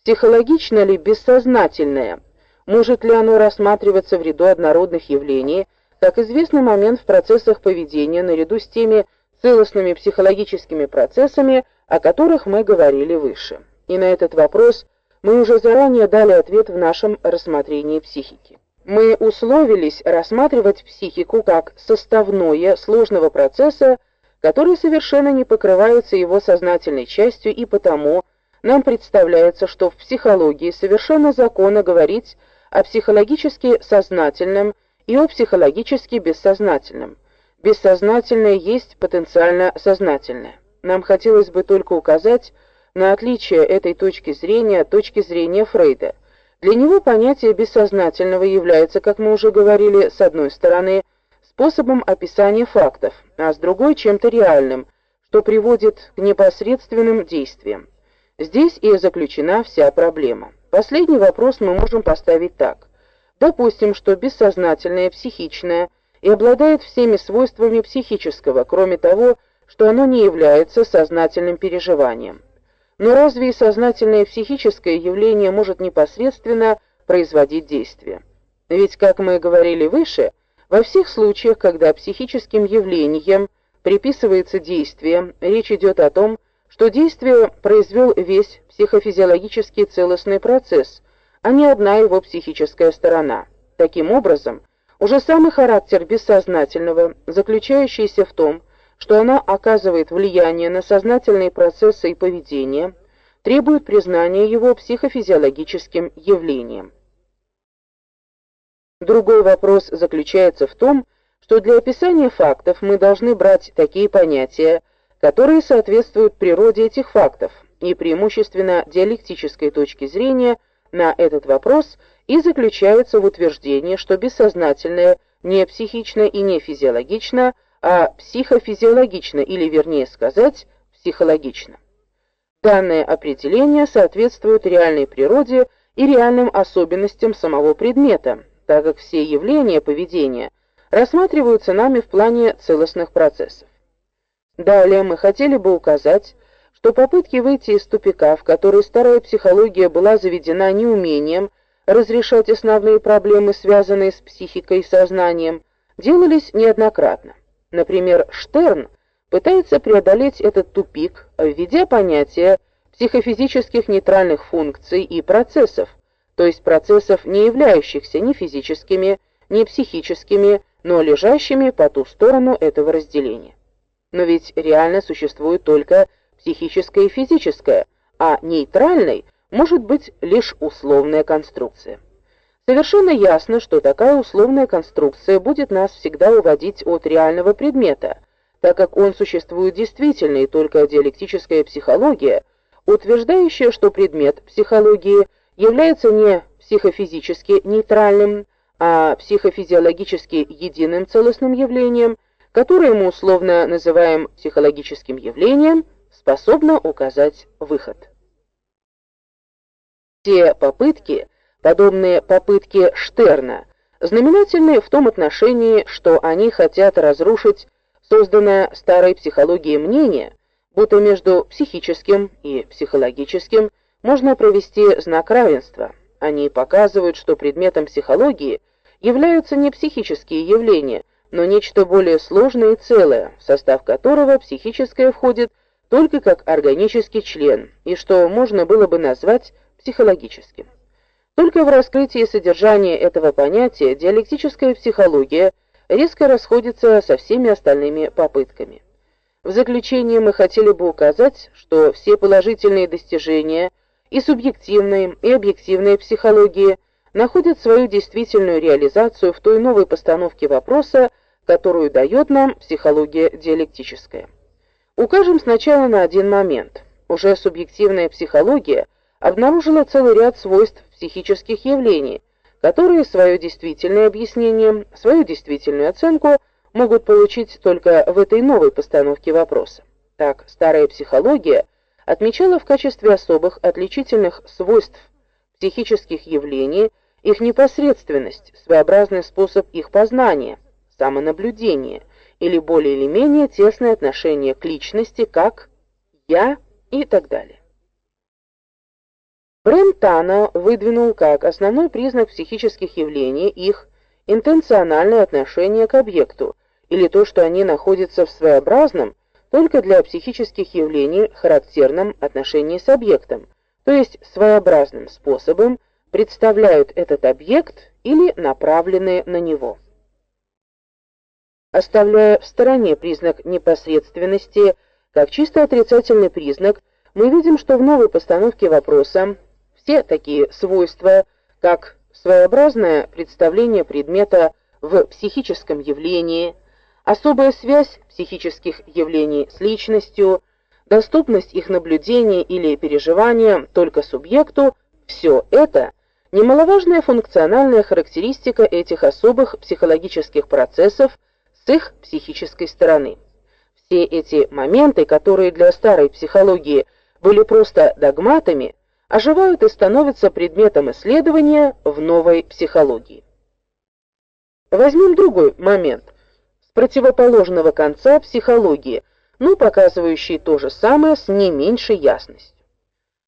психологично ли бессознательное? Может ли оно рассматриваться в ряду однородных явлений, как известный момент в процессах поведения наряду с теми целостными психологическими процессами, о которых мы говорили выше. И на этот вопрос мы уже заранее дали ответ в нашем рассмотрении психики. Мы условились рассматривать психику как составное сложного процесса, который совершенно не покрывается его сознательной частью, и потому нам представляется, что в психологии совершенно законно говорить о психологически сознательном и о психологически бессознательном. Бессознательное есть потенциально сознательное. Нам хотелось бы только указать на отличие этой точки зрения от точки зрения Фрейда. Для него понятие бессознательного является, как мы уже говорили, с одной стороны, способом описания фактов, а с другой чем-то реальным, что приводит к непосредственным действиям. Здесь и заключена вся проблема. Последний вопрос мы можем поставить так: допустим, что бессознательное психичное и обладает всеми свойствами психического, кроме того, что оно не является сознательным переживанием. Но разве и сознательное психическое явление может непосредственно производить действие? Ведь, как мы говорили выше, во всех случаях, когда психическим явлениям приписывается действие, речь идет о том, что действие произвел весь психофизиологический целостный процесс, а не одна его психическая сторона. Таким образом, уже самый характер бессознательного, заключающийся в том, что она оказывает влияние на сознательные процессы и поведение, требует признания его психофизиологическим явлением. Другой вопрос заключается в том, что для описания фактов мы должны брать такие понятия, которые соответствуют природе этих фактов, и преимущественно диалектической точки зрения на этот вопрос и заключается в утверждении, что бессознательное не психично и не физиологично – а психофизиологично или вернее сказать, психологично. Данное определение соответствует реальной природе и реальным особенностям самого предмета, так как все явления поведения рассматриваются нами в плане целостных процессов. Далее мы хотели бы указать, что попытки выйти из тупика, в который старая психология была заведена неумением разрешать основные проблемы, связанные с психикой и сознанием, делались неоднократно. Например, Штерн пытается преодолеть этот тупик, введя понятие психофизических нейтральных функций и процессов, то есть процессов, не являющихся ни физическими, ни психическими, но лежащими по ту сторону этого разделения. Но ведь реально существует только психическое и физическое, а нейтральной может быть лишь условная конструкция. Совершенно ясно, что такая условная конструкция будет нас всегда уводить от реального предмета, так как он существует действительно, и только диалектическая психология, утверждающая, что предмет психологии является не психофизически нейтральным, а психофизиологически единым целостным явлением, которое мы условно называем психологическим явлением, способно указать выход. Те попытки, подобные попытке Штерна, знаменательны в том отношении, что они хотят разрушить созданное старой психологией мнение, будто между психическим и психологическим можно провести знак равенства. Они показывают, что предметом психологии являются не психические явления, но нечто более сложное и целое, в состав которого психическое входит только как органический член, и что можно было бы назвать психологическим. Только в раскрытии содержания этого понятия диалектическая психология резко расходится со всеми остальными попытками. В заключение мы хотели бы указать, что все положительные достижения и субъективной, и объективной психологии находят свою действительную реализацию в той новой постановке вопроса, которую дает нам психология диалектическая. Укажем сначала на один момент. Уже субъективная психология обнаружила целый ряд свойств психических явлений, которые свое действительное объяснение, свою действительную оценку могут получить только в этой новой постановке вопроса. Так, старая психология отмечала в качестве особых отличительных свойств психических явлений их непосредственность, своеобразный способ их познания, самонаблюдение или более или менее тесное отношение к личности как «я» и так далее. Брентано выдвинул как основной признак психических явлений их интенциональное отношение к объекту, или то, что они находятся в своеобразном, только для психических явлений характерном отношении с объектом, то есть своеобразным способом представляют этот объект или направлены на него. Оставляя в стороне признак непосредственности как чисто отрицательный признак, мы видим, что в новой постановке вопроса все такие свойства, как своеобразное представление предмета в психическом явлении, особая связь психических явлений с личностью, доступность их наблюдения или переживания только субъекту, все это немаловажная функциональная характеристика этих особых психологических процессов с их психической стороны. Все эти моменты, которые для старой психологии были просто догматами, оживают и становятся предметом исследования в новой психологии. Возьмем другой момент противоположного конца психологии, но показывающий то же самое с не меньшей ясностью.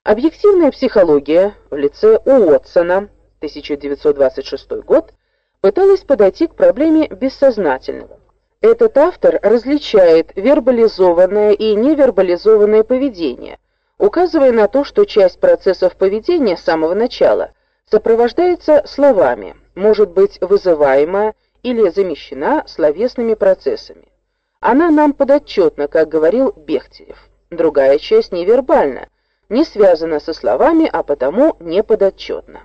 Объективная психология в лице Уотсона, 1926 год, пыталась подойти к проблеме бессознательного. Этот автор различает вербализованное и невербализованное поведение – указывая на то, что часть процессов поведения с самого начала сопровождается словами, может быть вызываема или замещена словесными процессами. Она нам подотчетна, как говорил Бехтерев. Другая часть невербальна, не связана со словами, а потому не подотчетна.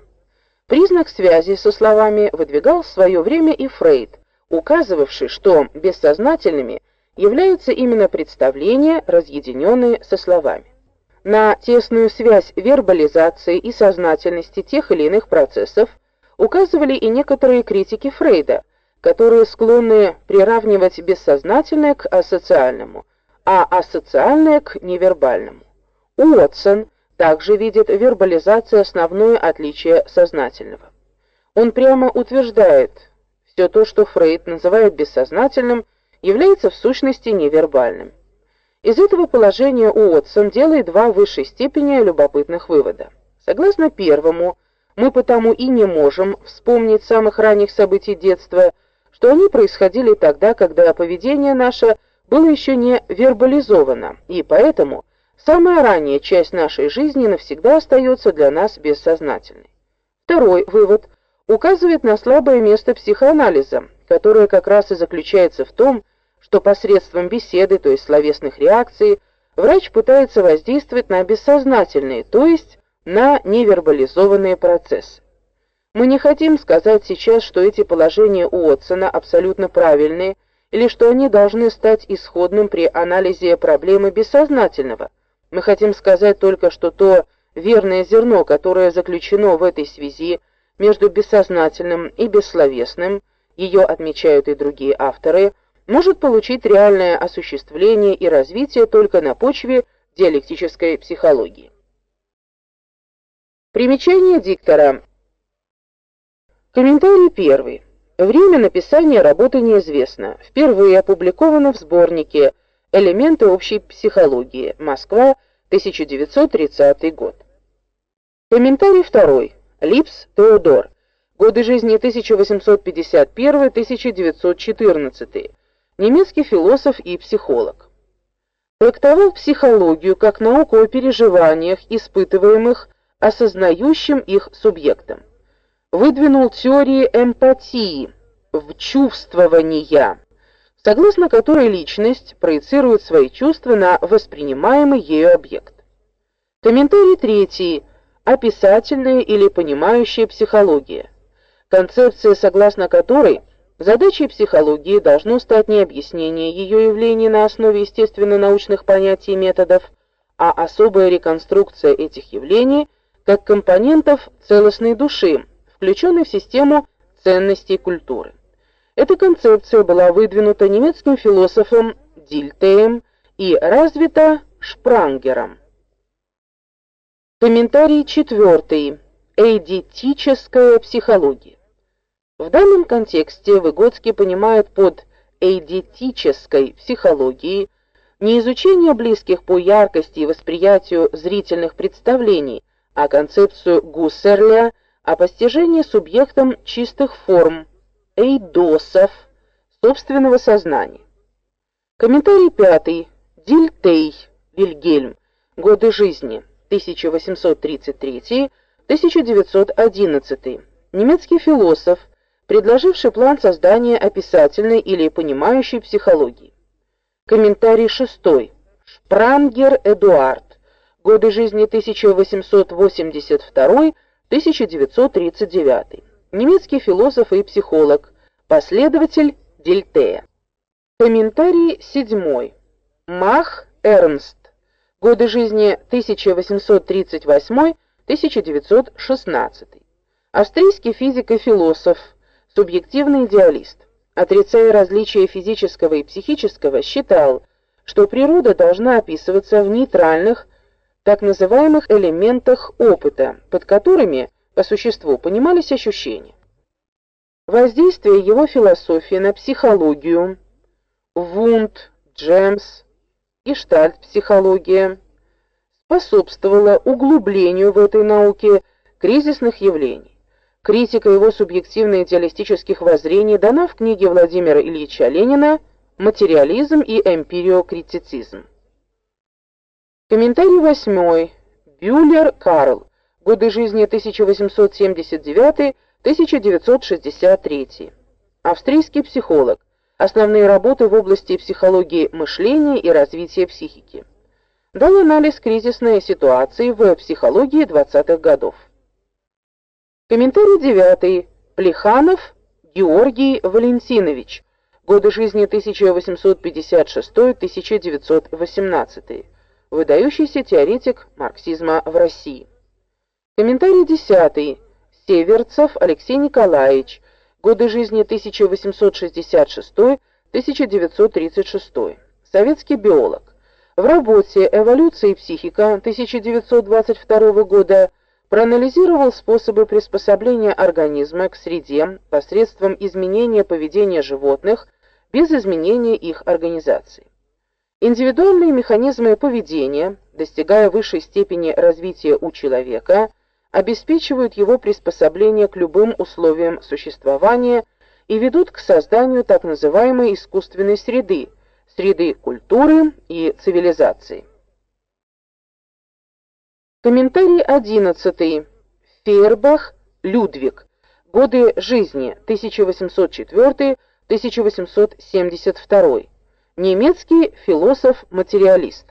Признак связи со словами выдвигал в свое время и Фрейд, указывавший, что бессознательными являются именно представления, разъединенные со словами на тесную связь вербализации и сознательности тех или иных процессов указывали и некоторые критики Фрейда, которые склонны приравнивать бессознательное к асоциальному, а асоциальное к невербальному. Уотсон также видит в вербализации основное отличие сознательного. Он прямо утверждает, все то, что Фрейд называет бессознательным, является в сущности невербальным. Из этого положения Уотсон делает два в высшей степени любопытных вывода. Согласно первому, мы потому и не можем вспомнить самых ранних событий детства, что они происходили тогда, когда поведение наше было еще не вербализовано, и поэтому самая ранняя часть нашей жизни навсегда остается для нас бессознательной. Второй вывод указывает на слабое место психоанализа, которое как раз и заключается в том, что посредством беседы, то есть словесных реакций, врач пытается воздействовать на бессознательные, то есть на невербализованные процессы. Мы не хотим сказать сейчас, что эти положения Уотсона абсолютно правильные или что они должны стать исходным при анализе проблемы бессознательного. Мы хотим сказать только, что то верное зерно, которое заключено в этой связи, между бессознательным и бессловесным, ее отмечают и другие авторы, может получить реальное осуществление и развитие только на почве диалектической психологии. Примечание диктора. Комментарий первый. Время написания работы неизвестно. Впервые опубликовано в сборнике Элементы общей психологии. Москва, 1930 год. Комментарий второй. Липс Теодор. Годы жизни 1851-1914. Немецкий философ и психолог. Трактовал психологию как науку о переживаниях, испытываемых осознающим их субъектом. Выдвинул теории эмпатии, в чувствования, согласно которой личность проецирует свои чувства на воспринимаемый ею объект. Комментарий третий. Описательная или понимающая психология. Концепция, согласно которой задачей психологии должно стать не объяснение ее явлений на основе естественно-научных понятий и методов, а особая реконструкция этих явлений как компонентов целостной души, включенной в систему ценностей культуры. Эта концепция была выдвинута немецким философом Дильтеем и развита Шпрангером. Комментарий четвертый. Эйдетическая психология. В данном контексте Выгодский понимает под эйдетической психологией не изучение близких по яркости и восприятию зрительных представлений, а концепцию Гуссерля о постижении субъектом чистых форм, эйдосов, собственного сознания. Комментарий пятый. Дильтей, Вильгельм. Годы жизни 1833-1911. Немецкий философ, предложивший план создания описательной или понимающей психологии. Комментарий шестой. Шпрангер Эдуард. Годы жизни 1882-1939 немецкий философ и психолог, последователь Дельтея. Комментарий седьмой. Мах Эрнст. Годы жизни 1838-1916. Австрийский физик и философ, субъективный идеалист. Отрицая различия физического и психического, считал, что природа должна описываться в нейтральных, так называемых элементах опыта, под которыми – по существу понимались ощущения. Воздействие его философии на психологию, Вунд, Джемс, гештальт-психология способствовало углублению в этой науке кризисных явлений. Критика его субъективно-идеалистических воззрений дана в книге Владимира Ильича Ленина «Материализм и эмпириокритицизм». Комментарий восьмой. Бюллер Карл. Годы жизни 1879-1963. Австрийский психолог. Основные работы в области психологии мышления и развития психики. Дал анализ кризисной ситуации в психологии 20-х годов. Комментарий 9. Плеханов Георгий Валентинович. Годы жизни 1856-1918. Выдающийся теоретик марксизма в России. Комментарий десятый. Северцев Алексей Николаевич. Годы жизни 1866-1936. Советский биолог. В работе «Эволюция и психика» 1922 года проанализировал способы приспособления организма к среде посредством изменения поведения животных без изменения их организации. Индивидуальные механизмы поведения, достигая высшей степени развития у человека – обеспечивают его приспособление к любым условиям существования и ведут к созданию так называемой искусственной среды, среды культуры и цивилизации. Комментарий 11. Фейербах Людвиг. Годы жизни 1804-1872. Немецкий философ-материалист.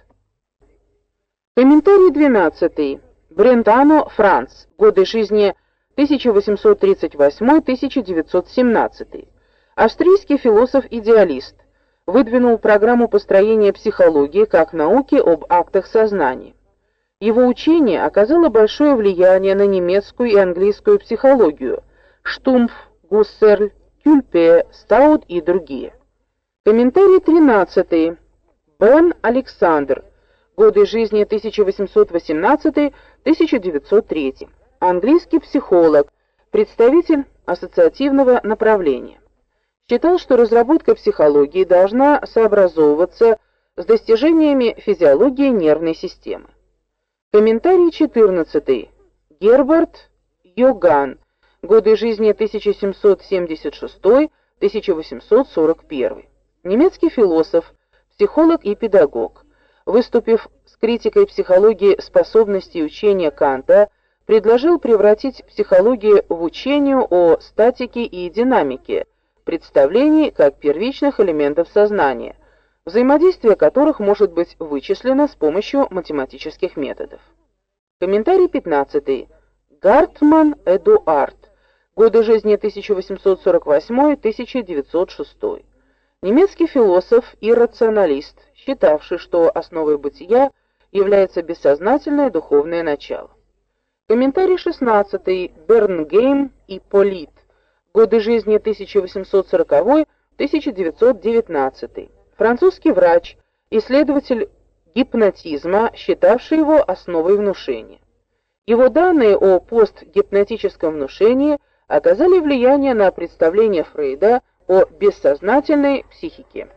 Комментарий 12. Брентано Франц. Годы жизни 1838-1917. Австрийский философ-идеалист. Выдвинул программу построения психологии как науки об актах сознания. Его учение оказало большое влияние на немецкую и английскую психологию. Штумф, Гуссерль, Кюльпе, Стаут и другие. Комментарий 13. Бен Александр. Годы жизни 1818-1903. Английский психолог, представитель ассоциативного направления. Считал, что разработка психологии должна сообразовываться с достижениями физиологии нервной системы. Комментарий 14. Герберт Йоган. Годы жизни 1776-1841. Немецкий философ, психолог и педагог. Выступив с критикой психологии способностей учения Канта, предложил превратить психологию в учение о статике и динамике, представлений как первичных элементов сознания взаимодействие которых может быть вычислено с помощью математических методов. Комментарий 15. Гартман Эдуард. Годы жизни 1848-1906. Немецкий философ и рационалист, считавший, что основой бытия является бессознательное духовное начало. Комментарий 16. Бернгейм и Полит. Годы жизни 1840-1919 французский врач, исследователь гипнотизма, считавший его основой внушения. Его данные о постгипнотическом внушении оказали влияние на представление Фрейда о бессознательной психике.